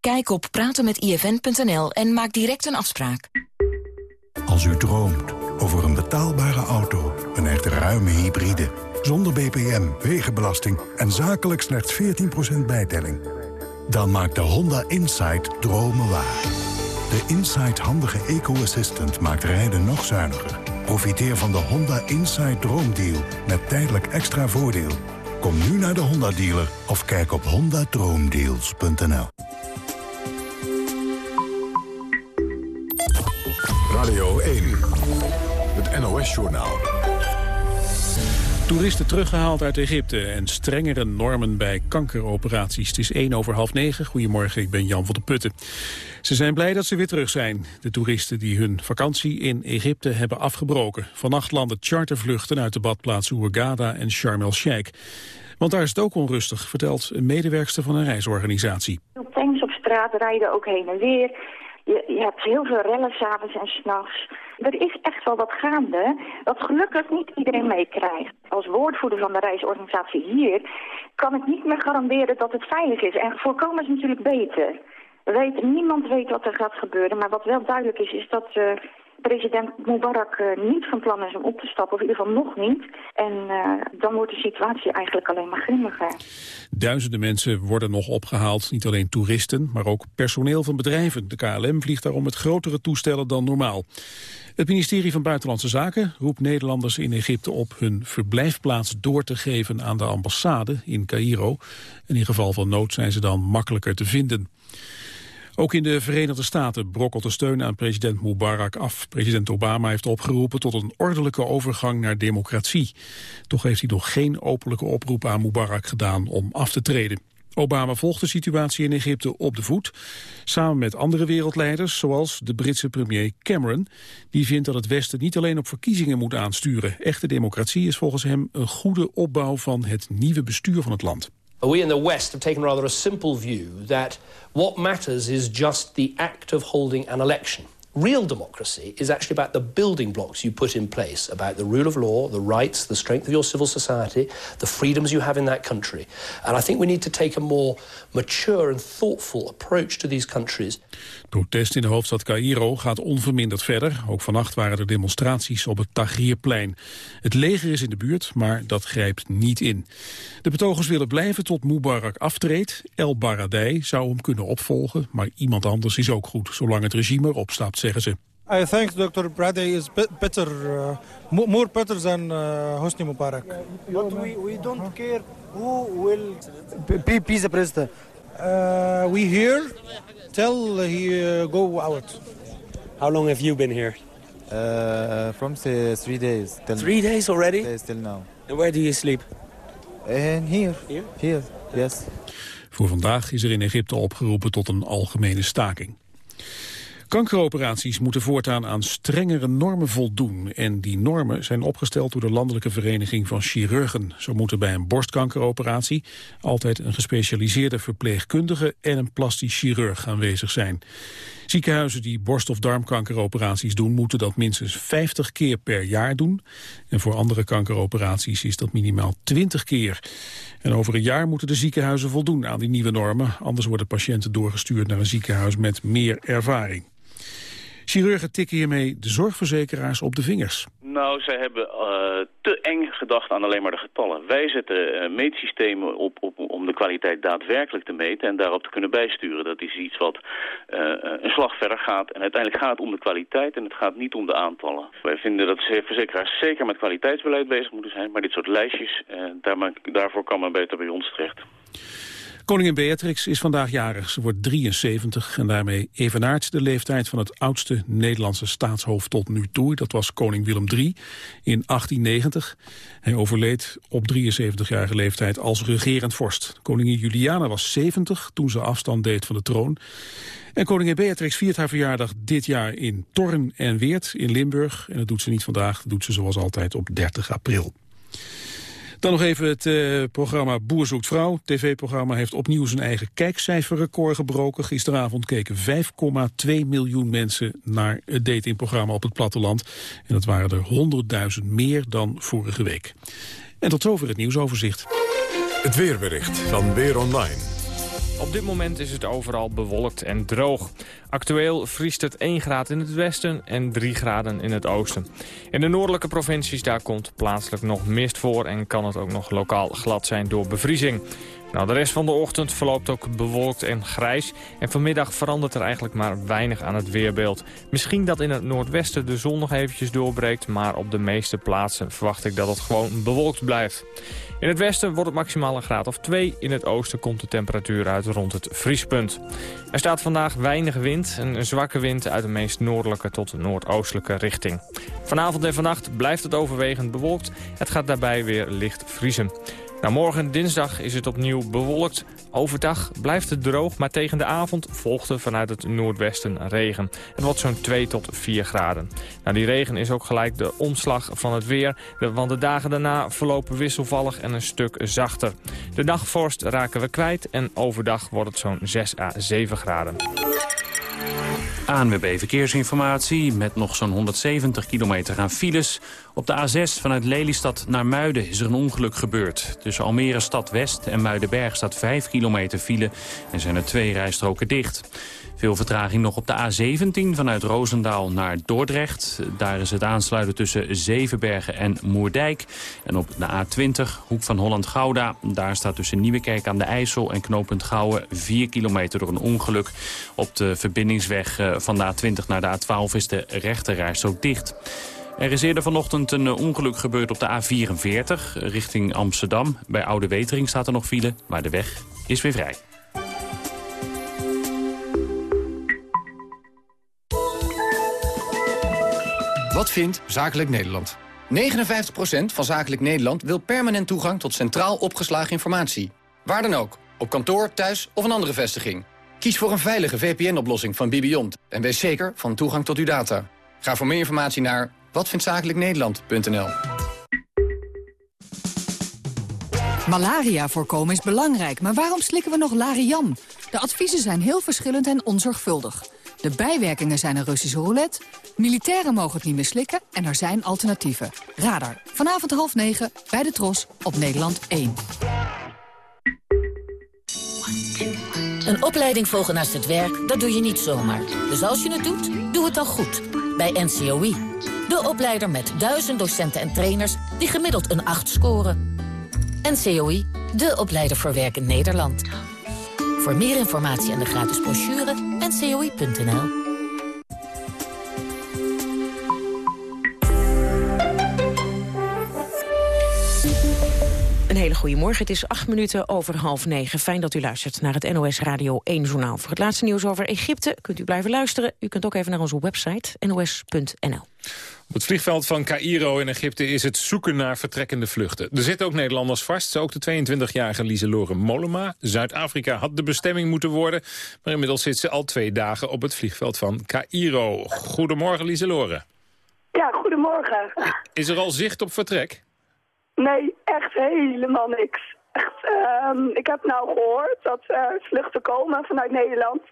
Kijk op pratenmetifn.nl en maak direct een afspraak. Als u droomt over een betaalbare auto, een echt ruime hybride... zonder BPM, wegenbelasting en zakelijk slechts 14% bijtelling... dan maakt de Honda Insight dromen waar. De Insight handige eco-assistant maakt rijden nog zuiniger. Profiteer van de Honda Insight Droomdeal met tijdelijk extra voordeel. Kom nu naar de Honda dealer of kijk op hondadroomdeals.nl. Radio 1, het NOS-journaal. Toeristen teruggehaald uit Egypte en strengere normen bij kankeroperaties. Het is 1 over half 9. Goedemorgen, ik ben Jan van der Putten. Ze zijn blij dat ze weer terug zijn. De toeristen die hun vakantie in Egypte hebben afgebroken. Vannacht landen chartervluchten uit de badplaatsen Hurghada en Sharm el-Sheikh. Want daar is het ook onrustig, vertelt een medewerkster van een reisorganisatie. Tanks op straat rijden ook heen en weer. Je, hebt heel veel rellen s'avonds en s'nachts. Er is echt wel wat gaande, wat gelukkig niet iedereen meekrijgt. Als woordvoerder van de reisorganisatie hier kan ik niet meer garanderen dat het veilig is. En voorkomen is natuurlijk beter. We weten, niemand weet wat er gaat gebeuren, maar wat wel duidelijk is, is dat uh, president Mubarak uh, niet van plan is om op te stappen, of in ieder geval nog niet. En uh, dan wordt de situatie eigenlijk alleen maar grimmiger. Duizenden mensen worden nog opgehaald, niet alleen toeristen, maar ook personeel van bedrijven. De KLM vliegt daarom met grotere toestellen dan normaal. Het ministerie van Buitenlandse Zaken roept Nederlanders in Egypte op hun verblijfplaats door te geven aan de ambassade in Cairo. En in geval van nood zijn ze dan makkelijker te vinden. Ook in de Verenigde Staten brokkelt de steun aan president Mubarak af. President Obama heeft opgeroepen tot een ordelijke overgang naar democratie. Toch heeft hij nog geen openlijke oproep aan Mubarak gedaan om af te treden. Obama volgt de situatie in Egypte op de voet, samen met andere wereldleiders, zoals de Britse premier Cameron. Die vindt dat het Westen niet alleen op verkiezingen moet aansturen. Echte democratie is volgens hem een goede opbouw van het nieuwe bestuur van het land. We in the West have taken rather a simple view that what matters is just the act of holding an election. Real democracy is actually about the building blocks you put in place, about the rule of law, the rights, the strength of your civil society, the freedoms you have in that country. And I think we need to take a more mature and thoughtful approach to these countries. Protest in de hoofdstad Cairo gaat onverminderd verder. Ook vannacht waren er demonstraties op het Tahrirplein. Het leger is in de buurt, maar dat grijpt niet in. De betogers willen blijven tot Mubarak aftreedt. El Baradei zou hem kunnen opvolgen, maar iemand anders is ook goed, zolang het regime erop staat, zeggen ze. I think Dr. Baradei is better, uh, more better than uh, Hosni Mubarak. But we, we don't care who will be, be the president. Uh, we here till he uh, go out. How long have you been here? Uh, from the three days. Till Three days already? Days till now. And where do you sleep? And here. Here? Here, yes. Voor vandaag is er in Egypte opgeroepen tot een algemene staking. Kankeroperaties moeten voortaan aan strengere normen voldoen. En die normen zijn opgesteld door de Landelijke Vereniging van Chirurgen. Zo moeten bij een borstkankeroperatie altijd een gespecialiseerde verpleegkundige en een plastisch chirurg aanwezig zijn. Ziekenhuizen die borst- of darmkankeroperaties doen, moeten dat minstens 50 keer per jaar doen. En voor andere kankeroperaties is dat minimaal 20 keer. En over een jaar moeten de ziekenhuizen voldoen aan die nieuwe normen. Anders worden patiënten doorgestuurd naar een ziekenhuis met meer ervaring. Chirurgen tikken hiermee de zorgverzekeraars op de vingers. Nou, zij hebben uh, te eng gedacht aan alleen maar de getallen. Wij zetten uh, meetsystemen op, om de kwaliteit daadwerkelijk te meten en daarop te kunnen bijsturen. Dat is iets wat uh, een slag verder gaat. En uiteindelijk gaat het om de kwaliteit en het gaat niet om de aantallen. Wij vinden dat verzekeraars zeker met kwaliteitsbeleid bezig moeten zijn, maar dit soort lijstjes, daar, daarvoor kan men beter bij ons terecht. Koningin Beatrix is vandaag jarig. Ze wordt 73 en daarmee evenaart de leeftijd van het oudste Nederlandse staatshoofd tot nu toe. Dat was koning Willem III in 1890. Hij overleed op 73-jarige leeftijd als regerend vorst. Koningin Juliana was 70 toen ze afstand deed van de troon. En koningin Beatrix viert haar verjaardag dit jaar in Torren en Weert in Limburg. En dat doet ze niet vandaag, dat doet ze zoals altijd op 30 april. Dan nog even het uh, programma Boer zoekt vrouw. TV-programma heeft opnieuw zijn eigen kijkcijferrecord gebroken. Gisteravond keken 5,2 miljoen mensen naar het datingprogramma op het platteland. En dat waren er 100.000 meer dan vorige week. En tot zover het nieuwsoverzicht. Het weerbericht van Weer Online. Op dit moment is het overal bewolkt en droog. Actueel vriest het 1 graad in het westen en 3 graden in het oosten. In de noordelijke provincies daar komt plaatselijk nog mist voor... en kan het ook nog lokaal glad zijn door bevriezing. Nou, de rest van de ochtend verloopt ook bewolkt en grijs. En vanmiddag verandert er eigenlijk maar weinig aan het weerbeeld. Misschien dat in het noordwesten de zon nog eventjes doorbreekt... maar op de meeste plaatsen verwacht ik dat het gewoon bewolkt blijft. In het westen wordt het maximaal een graad of 2. In het oosten komt de temperatuur uit rond het vriespunt. Er staat vandaag weinig wind, een zwakke wind uit de meest noordelijke tot noordoostelijke richting. Vanavond en vannacht blijft het overwegend bewolkt. Het gaat daarbij weer licht vriezen. Nou, morgen dinsdag is het opnieuw bewolkt. Overdag blijft het droog, maar tegen de avond volgt er vanuit het noordwesten regen. Het wordt zo'n 2 tot 4 graden. Nou, die regen is ook gelijk de omslag van het weer, want de dagen daarna verlopen wisselvallig en een stuk zachter. De dagvorst raken we kwijt en overdag wordt het zo'n 6 à 7 graden. ANWB Verkeersinformatie met nog zo'n 170 kilometer aan files. Op de A6 vanuit Lelystad naar Muiden is er een ongeluk gebeurd. Tussen Almere Stad West en Muidenberg staat 5 kilometer file en zijn er twee rijstroken dicht. Veel vertraging nog op de A17 vanuit Roosendaal naar Dordrecht. Daar is het aansluiten tussen Zevenbergen en Moerdijk. En op de A20, hoek van Holland-Gouda... daar staat tussen Nieuwekerk aan de IJssel en knooppunt Gouwen... 4 kilometer door een ongeluk. Op de verbindingsweg eh, van de A20 naar de A12 is de rechterrijstrook dicht. Er is eerder vanochtend een eh, ongeluk gebeurd op de A44 richting Amsterdam. Bij Oude Wetering staat er nog file, maar de weg is weer vrij. Wat vindt Zakelijk Nederland? 59% van Zakelijk Nederland wil permanent toegang tot centraal opgeslagen informatie. Waar dan ook, op kantoor, thuis of een andere vestiging. Kies voor een veilige VPN-oplossing van Bibiont en wees zeker van toegang tot uw data. Ga voor meer informatie naar watvindtzakelijknederland.nl Malaria voorkomen is belangrijk, maar waarom slikken we nog Lariam? De adviezen zijn heel verschillend en onzorgvuldig. De bijwerkingen zijn een Russische roulette. Militairen mogen het niet meer slikken en er zijn alternatieven. Radar, vanavond half negen bij de Tros op Nederland 1. Een opleiding volgen naast het werk, dat doe je niet zomaar. Dus als je het doet, doe het dan goed. Bij NCOI. De opleider met duizend docenten en trainers die gemiddeld een 8 scoren. NCOI, de opleider voor werk in Nederland. Voor meer informatie en de gratis brochure, ncoi.nl. Een hele goede morgen. Het is acht minuten over half negen. Fijn dat u luistert naar het NOS Radio 1 Journaal. Voor het laatste nieuws over Egypte kunt u blijven luisteren. U kunt ook even naar onze website nos.nl. Op het vliegveld van Cairo in Egypte is het zoeken naar vertrekkende vluchten. Er zitten ook Nederlanders vast, ook de 22-jarige Lieselore Molema. Zuid-Afrika had de bestemming moeten worden, maar inmiddels zit ze al twee dagen op het vliegveld van Cairo. Goedemorgen Lieselore. Ja, goedemorgen. Is er al zicht op vertrek? Nee, echt helemaal niks. Echt, ehm, ik heb nou gehoord dat er vluchten komen vanuit Nederland.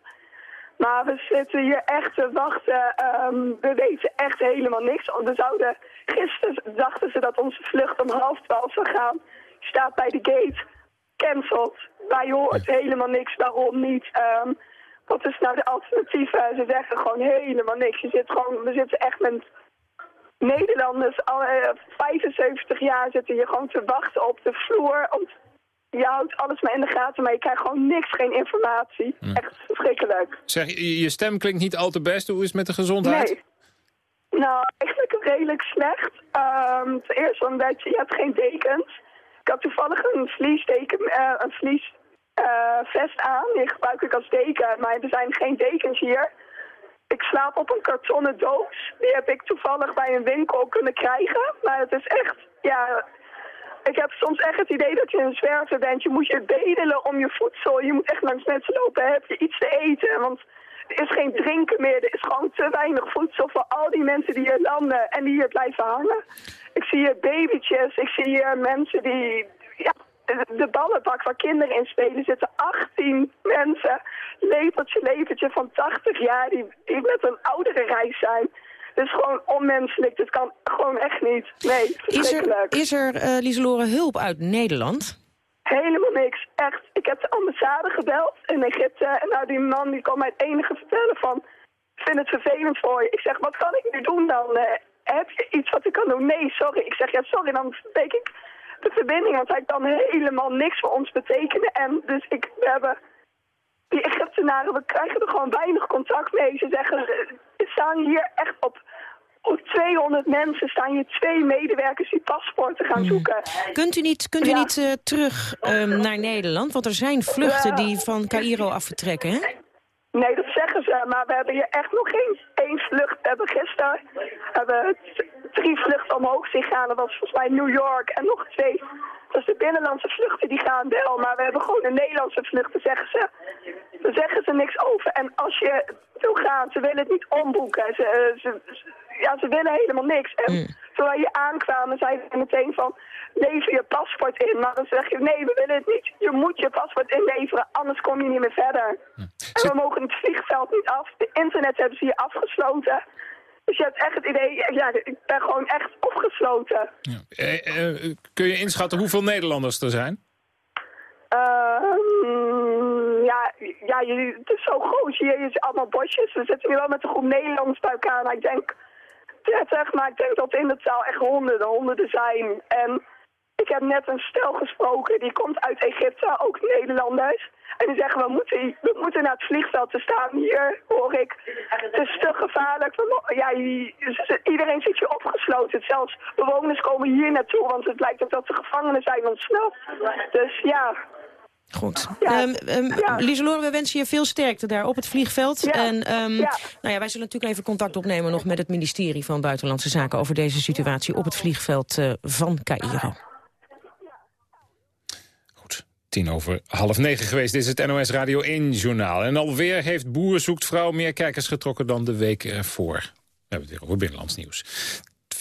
Maar we zitten hier echt te wachten. Ehm, we weten echt helemaal niks. We zouden, gisteren dachten ze dat onze vlucht om half twaalf zou gaan. Staat bij de gate. Cancelled. Wij hoort helemaal niks. Waarom niet? Um, Wat is nou de alternatieven? Ze zeggen gewoon helemaal niks. Je zit gewoon, we zitten echt met Nederlanders, al eh, 75 jaar zitten hier gewoon te wachten op de vloer. Om, je houdt alles maar in de gaten, maar je krijgt gewoon niks, geen informatie. Echt verschrikkelijk. Zeg, je je stem klinkt niet al te best. Hoe is het met de gezondheid? Nee. Nou, eigenlijk redelijk slecht. Ehm ten eerste omdat je, je hebt geen dekens. Ik had toevallig een vliesdeken, eh, een vlies eh, vest aan. Die gebruik ik als deken, maar er zijn geen dekens hier. Ik slaap op een kartonnen doos. Die heb ik toevallig bij een winkel kunnen krijgen. Maar het is echt, ja... Ik heb soms echt het idee dat je een zwerver bent. Je moet je bedelen om je voedsel. Je moet echt langs mensen lopen. Heb je iets te eten? Want er is geen drinken meer. Er is gewoon te weinig voedsel voor al die mensen die hier landen en die hier blijven hangen. Ik zie hier babytjes. Ik zie hier mensen die... Ja, de, ballenbak waar kinderen in spelen zitten 18 mensen. Lepeltje, lepeltje van 80 jaar die, die met een oudere reis zijn. Het is gewoon onmenselijk. Dit kan gewoon echt niet. Nee, Is er, verschrikkelijk. is er eh, Lieselore, hulp uit Nederland? Helemaal niks. Echt. Ik heb de ambassade gebeld in Egypte. En nou, die man die kon mij het enige vertellen van... Ik vind het vervelend voor je. Ik zeg, wat kan ik nu doen dan? Eh, heb je iets wat ik kan doen? Nee, sorry. Ik zeg, ja, sorry, dan steek ik de verbinding. Want hij kan helemaal niks voor ons betekenen. En dus ik, we hebben... Die Egyptenaren, we krijgen er gewoon weinig contact mee. Ze zeggen, staan hier echt op... Op 200 mensen staan hier twee medewerkers die paspoorten gaan zoeken. Kunt u niet, kunt u Ja. niet eh, terug ehm, naar Nederland? Want er zijn vluchten Ja. die van Cairo af vertrekken, hè? Nee, dat zeggen ze, maar we hebben hier echt nog geen één vlucht. We hebben gisteren hebben drie vluchten omhoog zien gaan. Dat was volgens mij New York en nog twee. Dat is de binnenlandse vluchten die gaan wel, maar we hebben gewoon de Nederlandse vluchten, zeggen ze. Daar zeggen ze niks over. En als je gaan, ze willen het niet omboeken. Ze, eh, ze, ja, ze willen helemaal niks. En toen wij hier aankwamen, zeiden ze meteen van, lever je paspoort in. Maar dan zeg je, nee, we willen het niet. Je moet je paspoort inleveren, anders kom je niet meer verder. En we mogen het vliegveld niet af. De internet hebben ze hier afgesloten. Dus je hebt echt het idee, ja, ik ben gewoon echt opgesloten. Eh, eh, kun je inschatten hoeveel Nederlanders er zijn? Ehm, ja, ja je, het is zo groot hier. Ziet allemaal bosjes. We zitten nu wel met een groep Nederlanders bij elkaar. Maar ik denk 30, maar ik denk dat in de taal echt honderden, honderden zijn. En ik heb net een stel gesproken. Die komt uit Egypte, ook Nederlanders. En die zeggen, we moeten, we moeten naar het vliegveld te staan. Hier hoor ik, het is te gevaarlijk. Ja, iedereen zit hier opgesloten. Zelfs bewoners komen hier naartoe, want het lijkt ook dat de gevangenen zijn ontsnapt. Dus ja, Goed. Ehm ehm, Lieselore, we wensen je veel sterkte daar op het vliegveld. En ehm, Nou ja, wij zullen natuurlijk even contact opnemen nog met het ministerie van Buitenlandse Zaken over deze situatie op het vliegveld eh, van Cairo. Tien over half negen geweest. Dit is het NOS Radio 1-journaal. En alweer heeft Boer zoekt vrouw meer kijkers getrokken dan de week ervoor. We hebben het weer over binnenlands nieuws. 5,2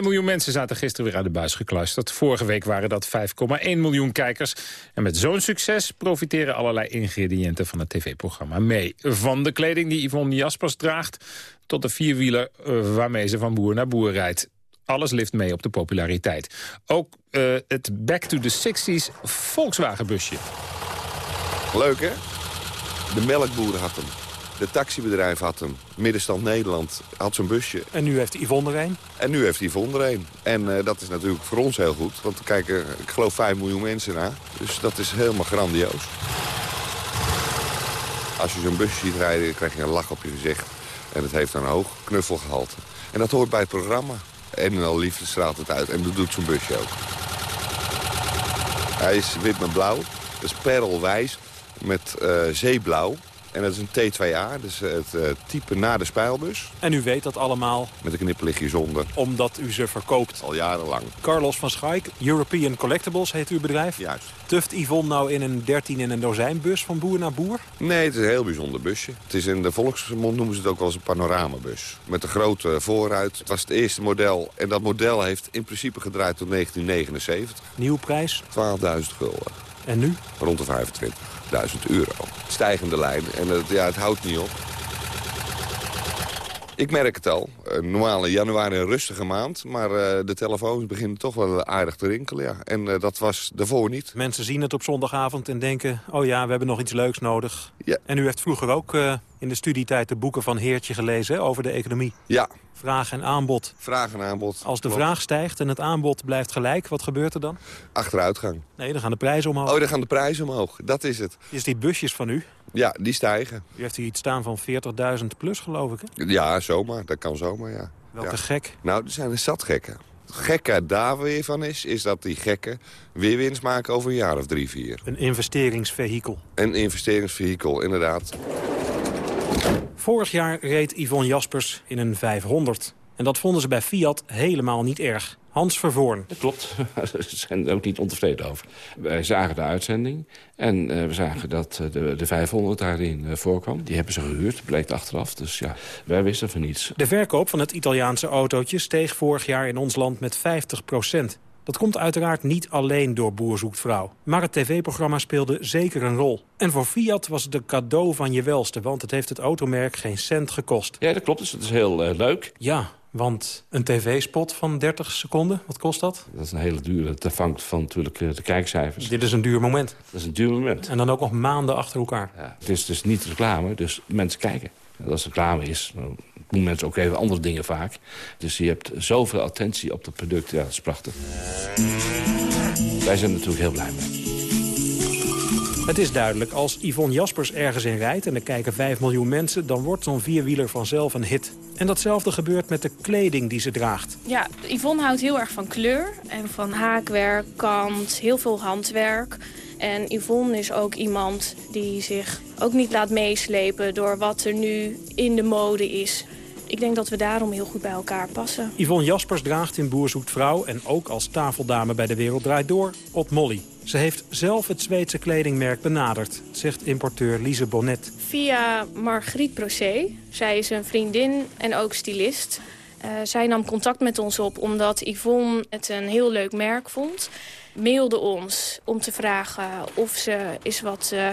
miljoen mensen zaten gisteren weer uit de buis gekluisterd. Vorige week waren dat 5,1 miljoen kijkers. En met zo'n succes profiteren allerlei ingrediënten van het tv-programma mee. Van de kleding die Yvonne Jaspers draagt... tot de vierwieler eh, waarmee ze van boer naar boer rijdt. Alles lift mee op de populariteit. Ook eh, het Back to the 60s Volkswagen-busje. Leuk, hè? De melkboer had hem. De taxibedrijf had hem. Middenstand Nederland had zo'n busje. En nu heeft Yvonne er een. En nu heeft Yvonne er een. En eh, dat is natuurlijk voor ons heel goed. Want er kijken, ik geloof, 5 miljoen mensen naar. Dus dat is helemaal grandioos. Als je zo'n busje ziet rijden, krijg je een lach op je gezicht. En het heeft een hoog knuffelgehalte. En dat hoort bij het programma. En al liefde straalt het uit. En dat doet zo'n busje ook. Hij is wit met blauw. Dat is perlwijs met eh, zeeblauw. En dat is een T2A, dus het eh, type na de spijlbus. En u weet dat allemaal Met een knipperlichtje zonder. omdat u ze verkoopt. Al jarenlang. Carlos van Schaik, European Collectibles heet uw bedrijf. Juist. Tuft Yvonne nou in een 13 in een dozijn bus van boer naar boer? Nee, het is een heel bijzonder busje. Het is in de volksmond noemen ze het ook wel eens een panoramabus. Met een grote voorruit. Het was het eerste model. En dat model heeft in principe gedraaid tot 1979. Nieuwe prijs? 12.000 gulden. En nu? Rond de 25.000 euro. Stijgende lijn. En het, ja, het houdt niet op. Ik merk het al. Uh, normaal in januari een rustige maand. Maar uh, de telefoons beginnen toch wel aardig te rinkelen. Ja. En uh, dat was daarvoor niet. Mensen zien het op zondagavond en denken... oh ja, we hebben nog iets leuks nodig. Ja. En u heeft vroeger ook in de studietijd de boeken van Heertje gelezen... Hè, over de economie. Ja. Vraag en aanbod. Vraag en aanbod. Als de Klopt. vraag stijgt en het aanbod blijft gelijk, wat gebeurt er dan? Achteruitgang. Nee, dan gaan de prijzen omhoog. Oh, dan gaan de prijzen omhoog. Dat is het. Is die busjes van u? Ja, die stijgen. U heeft hier iets staan van 40.000 plus, geloof ik, hè? Ja, zomaar. Dat kan zomaar, ja. Welke ja. gek? Nou, er zijn er zat gekken. Het gekke daar weer van is, is dat die gekken weer winst maken over een jaar of drie, vier. Een investeringsvehikel. Een investeringsvehikel, inderdaad. Vorig jaar reed Yvonne Jaspers in een 500. En dat vonden ze bij Fiat helemaal niet erg. Hans Vervoorn. Dat klopt. (laughs) Ze zijn er ook niet ontevreden over. Wij zagen de uitzending en uh, we zagen dat de, de 500 daarin uh, voorkwam. Die hebben ze gehuurd, bleek achteraf. Dus ja, wij wisten van niets. De verkoop van het Italiaanse autootje steeg vorig jaar in ons land met 50 procent. Dat komt uiteraard niet alleen door Boer zoekt vrouw. Maar het tv-programma speelde zeker een rol. En voor Fiat was het een cadeau van je welste... want het heeft het automerk geen cent gekost. Ja, dat klopt. Dus dat is heel uh, leuk. Ja, want een tv-spot van 30 seconden, wat kost dat? Dat is een hele dure. Dat hangt van natuurlijk de kijkcijfers. Dit is een duur moment. Dat is een duur moment. En dan ook nog maanden achter elkaar. Ja, het is dus niet reclame, dus mensen kijken. En als het reclame is, dan doen mensen ook even andere dingen vaak. Dus je hebt zoveel attentie op het product. Ja, dat is prachtig. Wij zijn er natuurlijk heel blij mee. Het is duidelijk, als Yvonne Jaspers ergens in rijdt... en er kijken 5 miljoen mensen, dan wordt zo'n vierwieler vanzelf een hit. En datzelfde gebeurt met de kleding die ze draagt. Ja, Yvonne houdt heel erg van kleur en van haakwerk, kant, heel veel handwerk. En Yvonne is ook iemand die zich ook niet laat meeslepen... door wat er nu in de mode is. Ik denk dat we daarom heel goed bij elkaar passen. Yvonne Jaspers draagt in Boer zoekt vrouw... en ook als tafeldame bij De Wereld Draait Door, Ot Molly. Ze heeft zelf het Zweedse kledingmerk benaderd, zegt importeur Lise Bonnet. Via Margriet Procé. Zij is een vriendin en ook stylist. Uh, zij nam contact met ons op omdat Yvonne het een heel leuk merk vond. Mailde ons om te vragen of ze eens wat uh,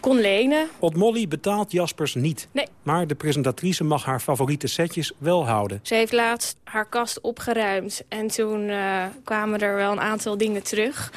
kon lenen. Ot Molly betaalt Jaspers niet. Nee. Maar de presentatrice mag haar favoriete setjes wel houden. Ze heeft laatst haar kast opgeruimd en toen uh, kwamen er wel een aantal dingen terug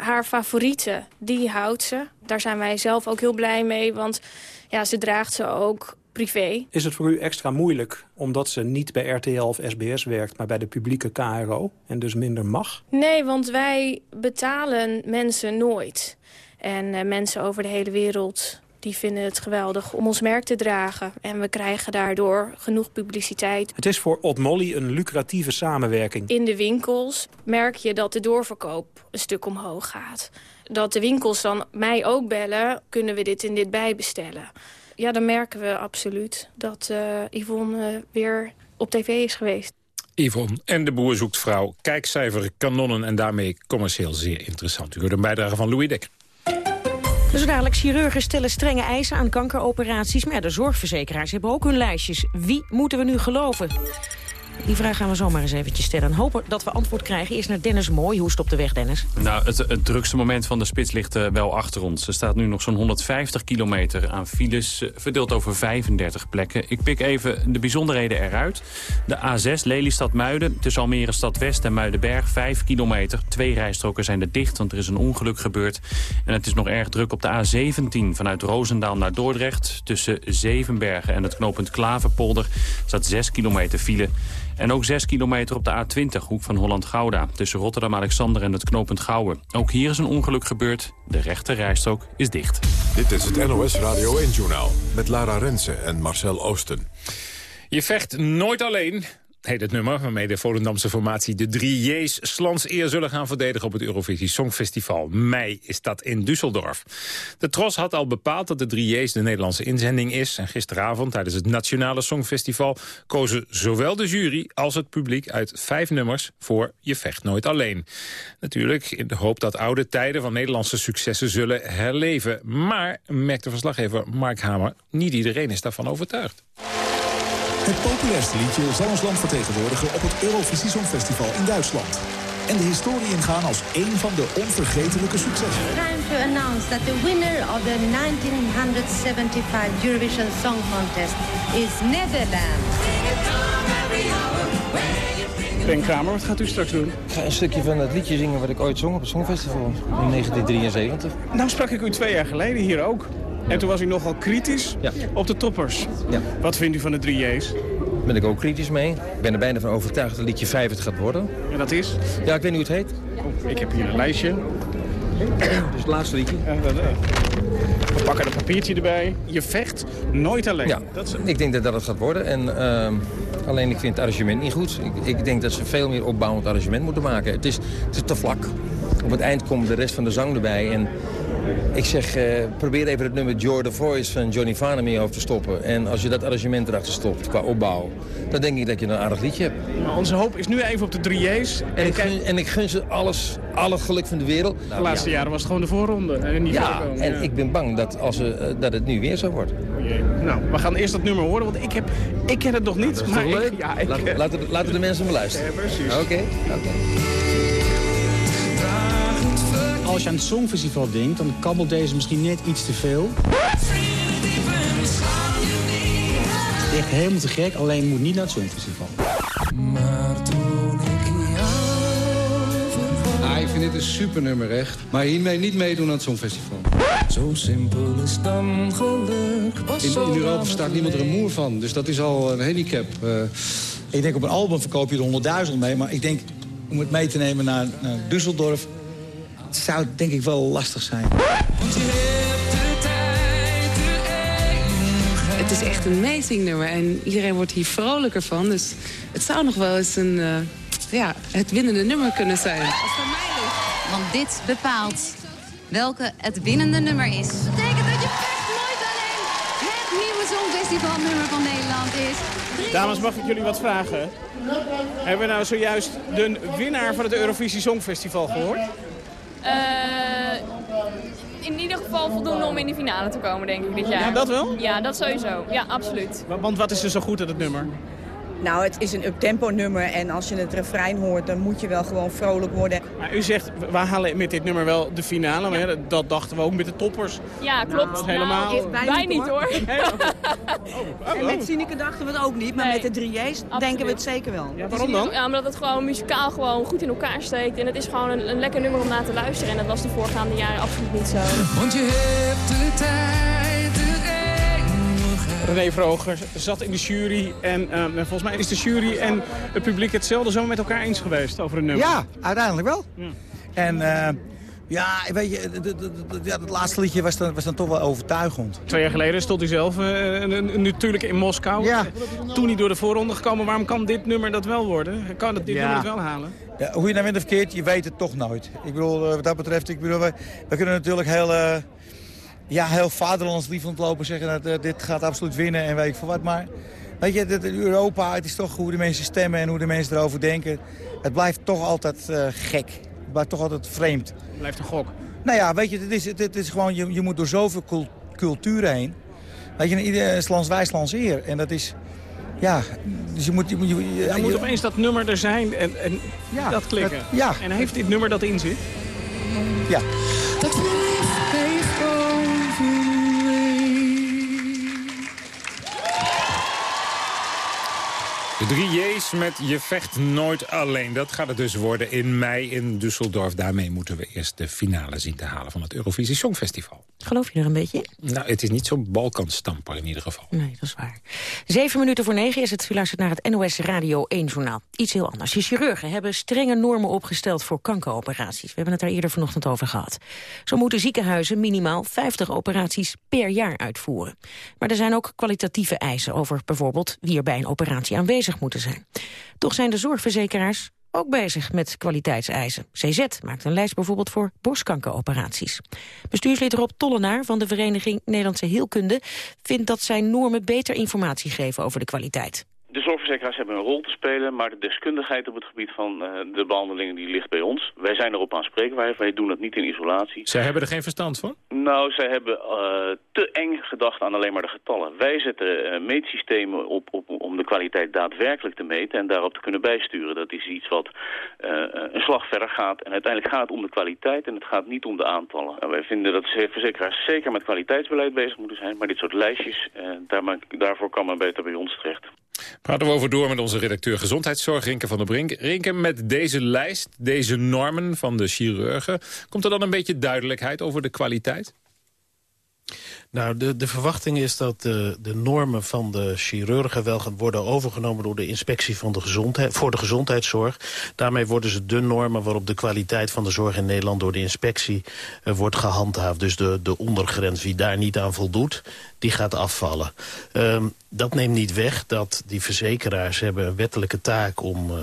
haar favorieten, die houdt ze. Daar zijn wij zelf ook heel blij mee, want ja, ze draagt ze ook privé. Is het voor u extra moeilijk omdat ze niet bij RTL of SBS werkt... maar bij de publieke KRO en dus minder mag? Nee, want wij betalen mensen nooit. En uh, mensen over de hele wereld die vinden het geweldig om ons merk te dragen. En we krijgen daardoor genoeg publiciteit. Het is voor Ot Molly een lucratieve samenwerking. In de winkels merk je dat de doorverkoop een stuk omhoog gaat. Dat de winkels dan mij ook bellen, kunnen we dit en dit bijbestellen. Ja, dan merken we absoluut dat uh, Yvonne uh, weer op tv is geweest. Yvonne en de boer zoekt vrouw. Kijkcijfer, kanonnen en daarmee commercieel zeer interessant. U hoort een bijdrage van Louis Dekker. Dus dadelijk, chirurgen stellen strenge eisen aan kankeroperaties. Maar de zorgverzekeraars hebben ook hun lijstjes. Wie moeten we nu geloven? Die vraag gaan we zomaar eens eventjes stellen. En hopen dat we antwoord krijgen. Eerst naar Dennis Mooi. Hoe op de weg, Dennis? Nou, het, drukste moment van de spits ligt uh, wel achter ons. Er staat nu nog zo'n 150 kilometer aan files, uh, verdeeld over 35 plekken. Ik pik even de bijzonderheden eruit. De A6 Lelystad-Muiden tussen Almere Stad West en Muidenberg, 5 kilometer. Twee rijstroken zijn er dicht, want er is een ongeluk gebeurd. En het is nog erg druk op de A17 vanuit Roosendaal naar Dordrecht. Tussen Zevenbergen en het knooppunt Klaverpolder staat 6 kilometer file. En ook 6 kilometer op de A20, hoek van Holland-Gouda... tussen Rotterdam-Alexander en het knooppunt Gouwen. Ook hier is een ongeluk gebeurd. De rechte rijstrook is dicht. Dit is het NOS Radio 1-journaal met Lara Rensen en Marcel Oosten. Je vecht nooit alleen heet het nummer waarmee de Volendamse formatie de drie J's slans eer zullen gaan verdedigen op het Eurovisie Songfestival. Mei is dat in Düsseldorf. De Tros had al bepaald dat de drie J's de Nederlandse inzending is. En gisteravond tijdens het Nationale Songfestival kozen zowel de jury als het publiek uit vijf nummers voor Je vecht nooit alleen. Natuurlijk in de hoop dat oude tijden van Nederlandse successen zullen herleven. Maar, merkt de verslaggever Mark Hamer, niet iedereen is daarvan overtuigd. Het populairste liedje zal ons land vertegenwoordigen op het Eurovisie Songfestival in Duitsland. en de historie ingaan als één van de onvergetelijke successen. Time to announce that the winner of the 1975 Eurovision Song Contest is Netherlands. Ben Kramer, wat gaat u straks doen? Ik ga een stukje van het liedje zingen wat ik ooit zong op het Songfestival in 1973. Nou sprak ik u twee jaar geleden hier ook. En toen was u nogal kritisch op de toppers. Ja. Wat vindt u van de drie J's? Daar ben ik ook kritisch mee. Ik ben er bijna van overtuigd dat liedje 5 het gaat worden. En dat is? Ja, ik weet niet hoe het heet. Ik heb hier een lijstje. Dus het laatste liedje. We pakken een papiertje erbij. Je vecht nooit alleen. Ja, ik denk dat dat het gaat worden. En, ehm, alleen ik vind het arrangement niet goed. Ik, ik denk dat ze veel meer opbouwend arrangement moeten maken. Het is, het is te vlak. Op het eind komt de rest van de zang erbij. En ik zeg, eh, probeer even het nummer the Voice van Johnny Farnham in je hoofd te stoppen. En als je dat arrangement erachter stopt qua opbouw, dan denk ik dat je een aardig liedje hebt. Maar onze hoop is nu even op de drie J's. En ik gun, en ik gun ze alles, alle geluk van de wereld. De laatste jaren was het gewoon de voorronde. En niet Ja, verder komen. en ik ben bang dat, als we, eh, dat het nu weer zo wordt. Oh jee. Nou, we gaan eerst dat nummer horen, want ik, heb, ik ken het nog niet. Maar ik- leuk? ja, ik, laten, laten, laten de mensen me luisteren. Ja, precies. Oké. oké. Als je aan het Songfestival denkt, dan kabbelt deze misschien net iets te veel. Echt helemaal te gek, alleen moet niet naar het Songfestival. Ah, ik vind dit een super nummer, echt. Maar hiermee niet meedoen aan het Songfestival. Zo simpel is dan geluk. In, in Europa staat niemand er een moer van, dus dat is al een handicap. eh. Ik denk op een album verkoop je er 100.000 mee. Maar ik denk om het mee te nemen naar, naar Düsseldorf... het zou denk ik wel lastig zijn. Het is echt een amazing nummer en iedereen wordt hier vrolijker van. Dus het zou nog wel eens een, eh, ja, het winnende nummer kunnen zijn. Want dit bepaalt welke het winnende nummer is. Dat betekent dat je echt nooit alleen het nieuwe Songfestivalnummer van Nederland is. Dames, mag ik jullie wat vragen? Hebben we nou zojuist de winnaar van het Eurovisie Songfestival gehoord? Eh, in ieder geval voldoende om in de finale te komen, denk ik, dit jaar. Ja, dat wel? Ja, dat sowieso. Ja, absoluut. Want wat is er zo goed aan het nummer? Nou, het is een uptempo nummer en als je het refrein hoort, dan moet je wel gewoon vrolijk worden. Maar u zegt, we halen met dit nummer wel de finale. Maar ja, dat, dat dachten we ook met de toppers. Ja, klopt. Nou, helemaal- Nou, wij, niet hoor. (laughs) En met Sineke dachten we het ook niet, maar met de 3J's denken we het zeker wel. Ja, waarom dan? Ja, omdat het gewoon muzikaal gewoon goed in elkaar steekt. En het is gewoon een, een lekker nummer om naar te luisteren. En dat was de voorgaande jaren absoluut niet zo. Want je hebt de tijd, René Vroger zat in de jury. En eh, volgens mij is de jury en het publiek hetzelfde zo met elkaar eens geweest over een nummer. Ja, uiteindelijk wel. En eh, ja, weet je, het- laatste liedje was dan, was dan toch wel overtuigend. Twee jaar geleden stond u zelf eh, natuurlijk in Moskou. Ja. Toen niet door de voorronde gekomen. Waarom kan dit nummer dat wel worden? Kan het dit Ja. nummer het wel halen? Ja, hoe je nou bent of je weet het toch nooit. Ik bedoel, eh, wat dat betreft, ik bedoel, we, we kunnen natuurlijk heel, eh ja, heel vaderlandslievend lopen zeggen dat eh, dit gaat absoluut winnen en weet ik veel wat. Maar weet je, dit, Europa, het is toch hoe de mensen stemmen en hoe de mensen erover denken. Het blijft toch altijd eh, gek. Het blijft toch altijd vreemd. Blijft een gok. Nou ja, weet je, het is, het, het is gewoon, je, je moet door zoveel cul- culturen heen. Weet je, ieder is lands wijs lands eer. En dat is, ja, dus je moet... Je, moet- je, je- Dan moet opeens dat nummer er zijn en, en dat klikken. dat- ja. En heeft dit nummer dat in zit? Ja. Dat drie J's met Je vecht nooit alleen. Dat gaat het dus worden in mei in Düsseldorf. Daarmee moeten we eerst de finale zien te halen van het Eurovisie Songfestival. Geloof je er een beetje in? Nou, het is niet zo'n Balkanstamper in ieder geval. Nee, dat is waar. Zeven minuten voor negen is het. U luistert naar het NOS Radio 1-journaal. Iets heel anders. De chirurgen hebben strenge normen opgesteld voor kankeroperaties. We hebben het daar eerder vanochtend over gehad. Zo moeten ziekenhuizen minimaal 50 operaties per jaar uitvoeren. Maar er zijn ook kwalitatieve eisen over bijvoorbeeld wie er bij een operatie aanwezig moeten zijn. Toch zijn de zorgverzekeraars ook bezig met kwaliteitseisen. CZ maakt een lijst bijvoorbeeld voor borstkankeroperaties. Bestuurslid Rob Tollenaar van de Vereniging Nederlandse Heelkunde... vindt dat zijn normen beter informatie geven over de kwaliteit. De zorgverzekeraars hebben een rol te spelen, maar de deskundigheid op het gebied van eh, de behandelingen die ligt bij ons. Wij zijn erop aanspreekbaar, wij doen het niet in isolatie. Zij hebben er geen verstand van? Nou, zij hebben eh, te eng gedacht aan alleen maar de getallen. Wij zetten eh, meetsystemen op, op om om de kwaliteit daadwerkelijk te meten en daarop te kunnen bijsturen. Dat is iets wat een slag verder gaat. En uiteindelijk gaat het om de kwaliteit en het gaat niet om de aantallen. En wij vinden dat verzekeraars zeker met kwaliteitsbeleid bezig moeten zijn. Maar dit soort lijstjes, daar, daarvoor kan men beter bij ons terecht. Praten we over door met onze redacteur Gezondheidszorg, Rinke van der Brink. Rinke, met deze lijst, deze normen van de chirurgen... komt er dan een beetje duidelijkheid over de kwaliteit? Nou, de, de verwachting is dat de, de normen van de chirurgen wel gaan worden overgenomen door de inspectie van de gezondheid, voor de gezondheidszorg. Daarmee worden ze de normen waarop de kwaliteit van de zorg in Nederland door de inspectie uh, wordt gehandhaafd. Dus de, de ondergrens, wie daar niet aan voldoet, die gaat afvallen. Um, dat neemt niet weg dat die verzekeraars hebben een wettelijke taak om... Uh,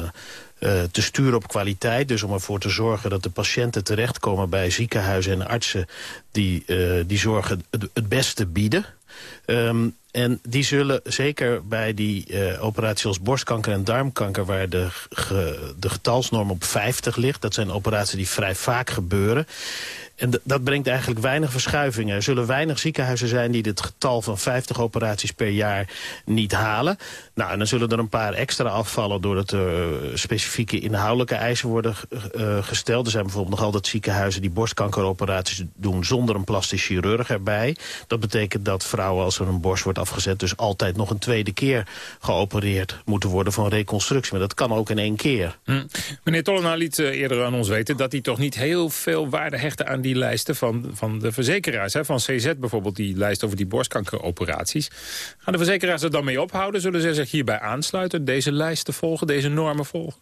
uh, te sturen op kwaliteit. Dus om ervoor te zorgen dat de patiënten terechtkomen bij ziekenhuizen en artsen... die uh, die zorgen het, beste bieden. Um, en die zullen zeker bij die uh, operaties als borstkanker en darmkanker... waar de, de getalsnorm op 50 ligt... dat zijn operaties die vrij vaak gebeuren... En dat brengt eigenlijk weinig verschuivingen. Er zullen weinig ziekenhuizen zijn die het getal van 50 operaties per jaar niet halen. Nou, en dan zullen er een paar extra afvallen doordat er uh, specifieke inhoudelijke eisen worden uh, gesteld. Er zijn bijvoorbeeld nog altijd ziekenhuizen die borstkankeroperaties doen zonder een plastisch chirurg erbij. Dat betekent dat vrouwen als er een borst wordt afgezet dus altijd nog een tweede keer geopereerd moeten worden van reconstructie. Maar dat kan ook in één keer. Hm. Meneer Tollena liet uh, eerder aan ons weten dat hij toch niet heel veel waarde hechtte aan die lijsten van, van de verzekeraars. Hè? Van CZ bijvoorbeeld, die lijst over die borstkankeroperaties. Gaan de verzekeraars er dan mee ophouden? Zullen ze zich hierbij aansluiten? Deze lijsten volgen, deze normen volgen?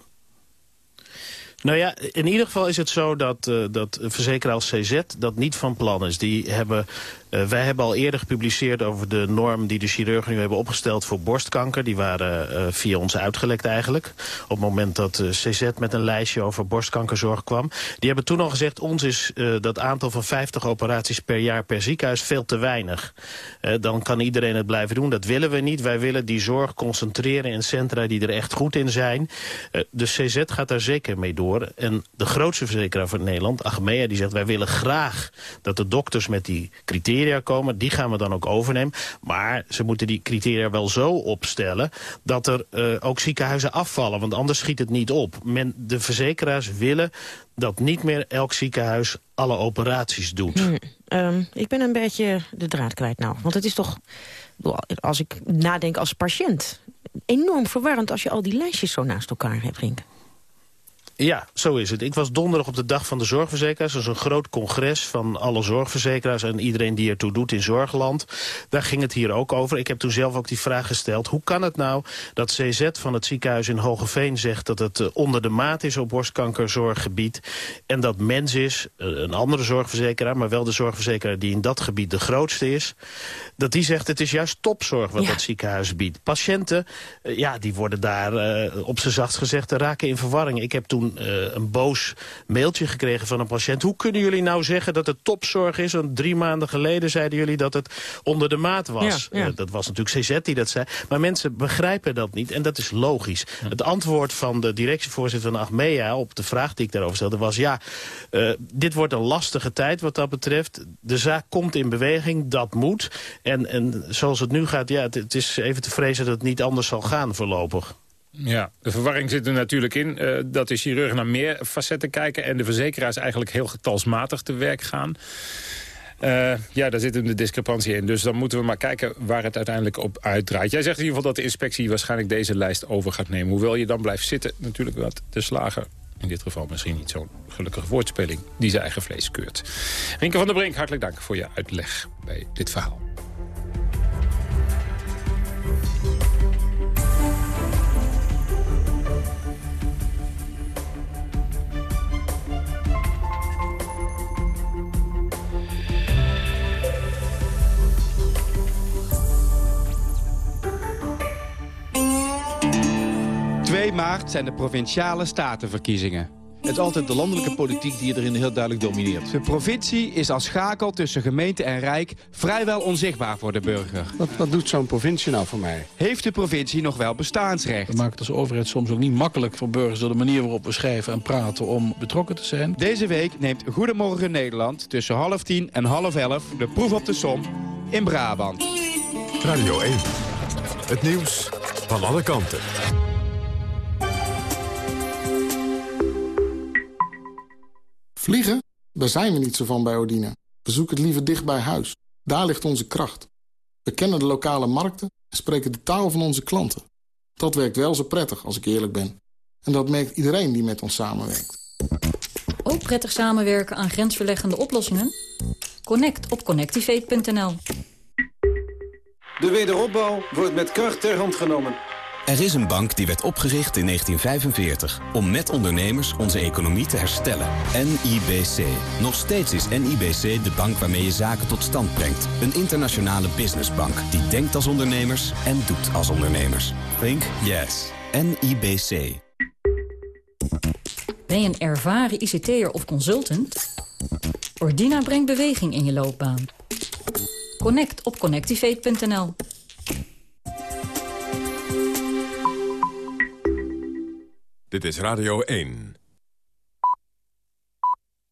Nou ja, in ieder geval is het zo dat, uh, dat verzekeraar CZ dat niet van plan is. Die hebben Uh, wij hebben al eerder gepubliceerd over de norm die de chirurgen nu hebben opgesteld voor borstkanker. Die waren uh, via ons uitgelekt eigenlijk. Op het moment dat uh, CZ met een lijstje over borstkankerzorg kwam. Die hebben toen al gezegd, ons is dat aantal van 50 operaties per jaar per ziekenhuis veel te weinig. dan kan iedereen het blijven doen. Dat willen we niet. Wij willen die zorg concentreren in centra die er echt goed in zijn. de CZ gaat daar zeker mee door. En de grootste verzekeraar van Nederland, Achmea, die zegt wij willen graag dat de dokters met die criteria komen. Die gaan we dan ook overnemen. Maar ze moeten die criteria wel zo opstellen... dat er uh, ook ziekenhuizen afvallen. Want anders schiet het niet op. Men, de verzekeraars willen dat niet meer elk ziekenhuis alle operaties doet. Hmm, um, ik ben een beetje de draad kwijt nou. Want het is toch, als ik nadenk als patiënt... enorm verwarrend als je al die lijstjes zo naast elkaar hebt, Rink. Ja, zo is het. Ik was donderdag op de dag van de zorgverzekeraars. Dat is een groot congres van alle zorgverzekeraars... en iedereen die ertoe doet in Zorgland. Daar ging het hier ook over. Ik heb toen zelf ook die vraag gesteld. Hoe kan het nou dat CZ van het ziekenhuis in Hogeveen zegt... dat het uh, onder de maat is op borstkankerzorggebied... en dat Mens is, uh, een andere zorgverzekeraar... maar wel de zorgverzekeraar die in dat gebied de grootste is... dat die zegt het is juist topzorg wat ja. dat ziekenhuis biedt. Patiënten, uh, ja, die worden daar op z'n zachtst gezegd... raken in verwarring. Ik heb toen uh, een boos mailtje gekregen van een patiënt. Hoe kunnen jullie nou zeggen dat het topzorg is? Want drie maanden geleden zeiden jullie dat het onder de maat was. Ja, ja. Uh, dat was natuurlijk CZ die dat zei. Maar mensen begrijpen dat niet en dat is logisch. Ja. Het antwoord van de directievoorzitter van Achmea op de vraag die ik daarover stelde was... ja, uh, dit wordt een lastige tijd wat dat betreft. De zaak komt in beweging, dat moet. En, en zoals het nu gaat, ja, het, het is even te vrezen dat het niet anders zal gaan voorlopig. Ja, de verwarring zit er natuurlijk in uh, dat de chirurgen naar meer facetten kijken... en de verzekeraars eigenlijk heel getalsmatig te werk gaan. Uh, ja, daar zit een de discrepantie in. Dus dan moeten we maar kijken waar het uiteindelijk op uitdraait. Jij zegt in ieder geval dat de inspectie waarschijnlijk deze lijst over gaat nemen. Hoewel je dan blijft zitten, natuurlijk wat de slager in dit geval misschien niet zo'n gelukkige woordspeling... die zijn eigen vlees keurt. Rinke van der Brink, hartelijk dank voor je uitleg bij dit verhaal. Maart zijn de provinciale statenverkiezingen. Het is altijd de landelijke politiek die erin heel duidelijk domineert. De provincie is als schakel tussen gemeente en rijk vrijwel onzichtbaar voor de burger. Wat, wat doet zo'n provincie nou voor mij? Heeft de provincie nog wel bestaansrecht? Maken het als overheid soms ook niet makkelijk voor burgers... door de manier waarop we schrijven en praten om betrokken te zijn. Deze week neemt Goedemorgen Nederland tussen half tien en half elf... de proef op de som in Brabant. Radio 1. Het nieuws van alle kanten. Vliegen? Daar zijn we niet zo van bij Odina. We zoeken het liever dicht bij huis. Daar ligt onze kracht. We kennen de lokale markten en spreken de taal van onze klanten. Dat werkt wel zo prettig, als ik eerlijk ben. En dat merkt iedereen die met ons samenwerkt. Ook prettig samenwerken aan grensverleggende oplossingen? Connect op connectivate.nl De wederopbouw wordt met kracht ter hand genomen. Er is een bank die werd opgericht in 1945 om met ondernemers onze economie te herstellen. NIBC. Nog steeds is NIBC de bank waarmee je zaken tot stand brengt. Een internationale businessbank die denkt als ondernemers en doet als ondernemers. Think yes. NIBC. Ben je een ervaren ICT'er of consultant? Ordina brengt beweging in je loopbaan. Connect op connectivate.nl Dit is Radio 1.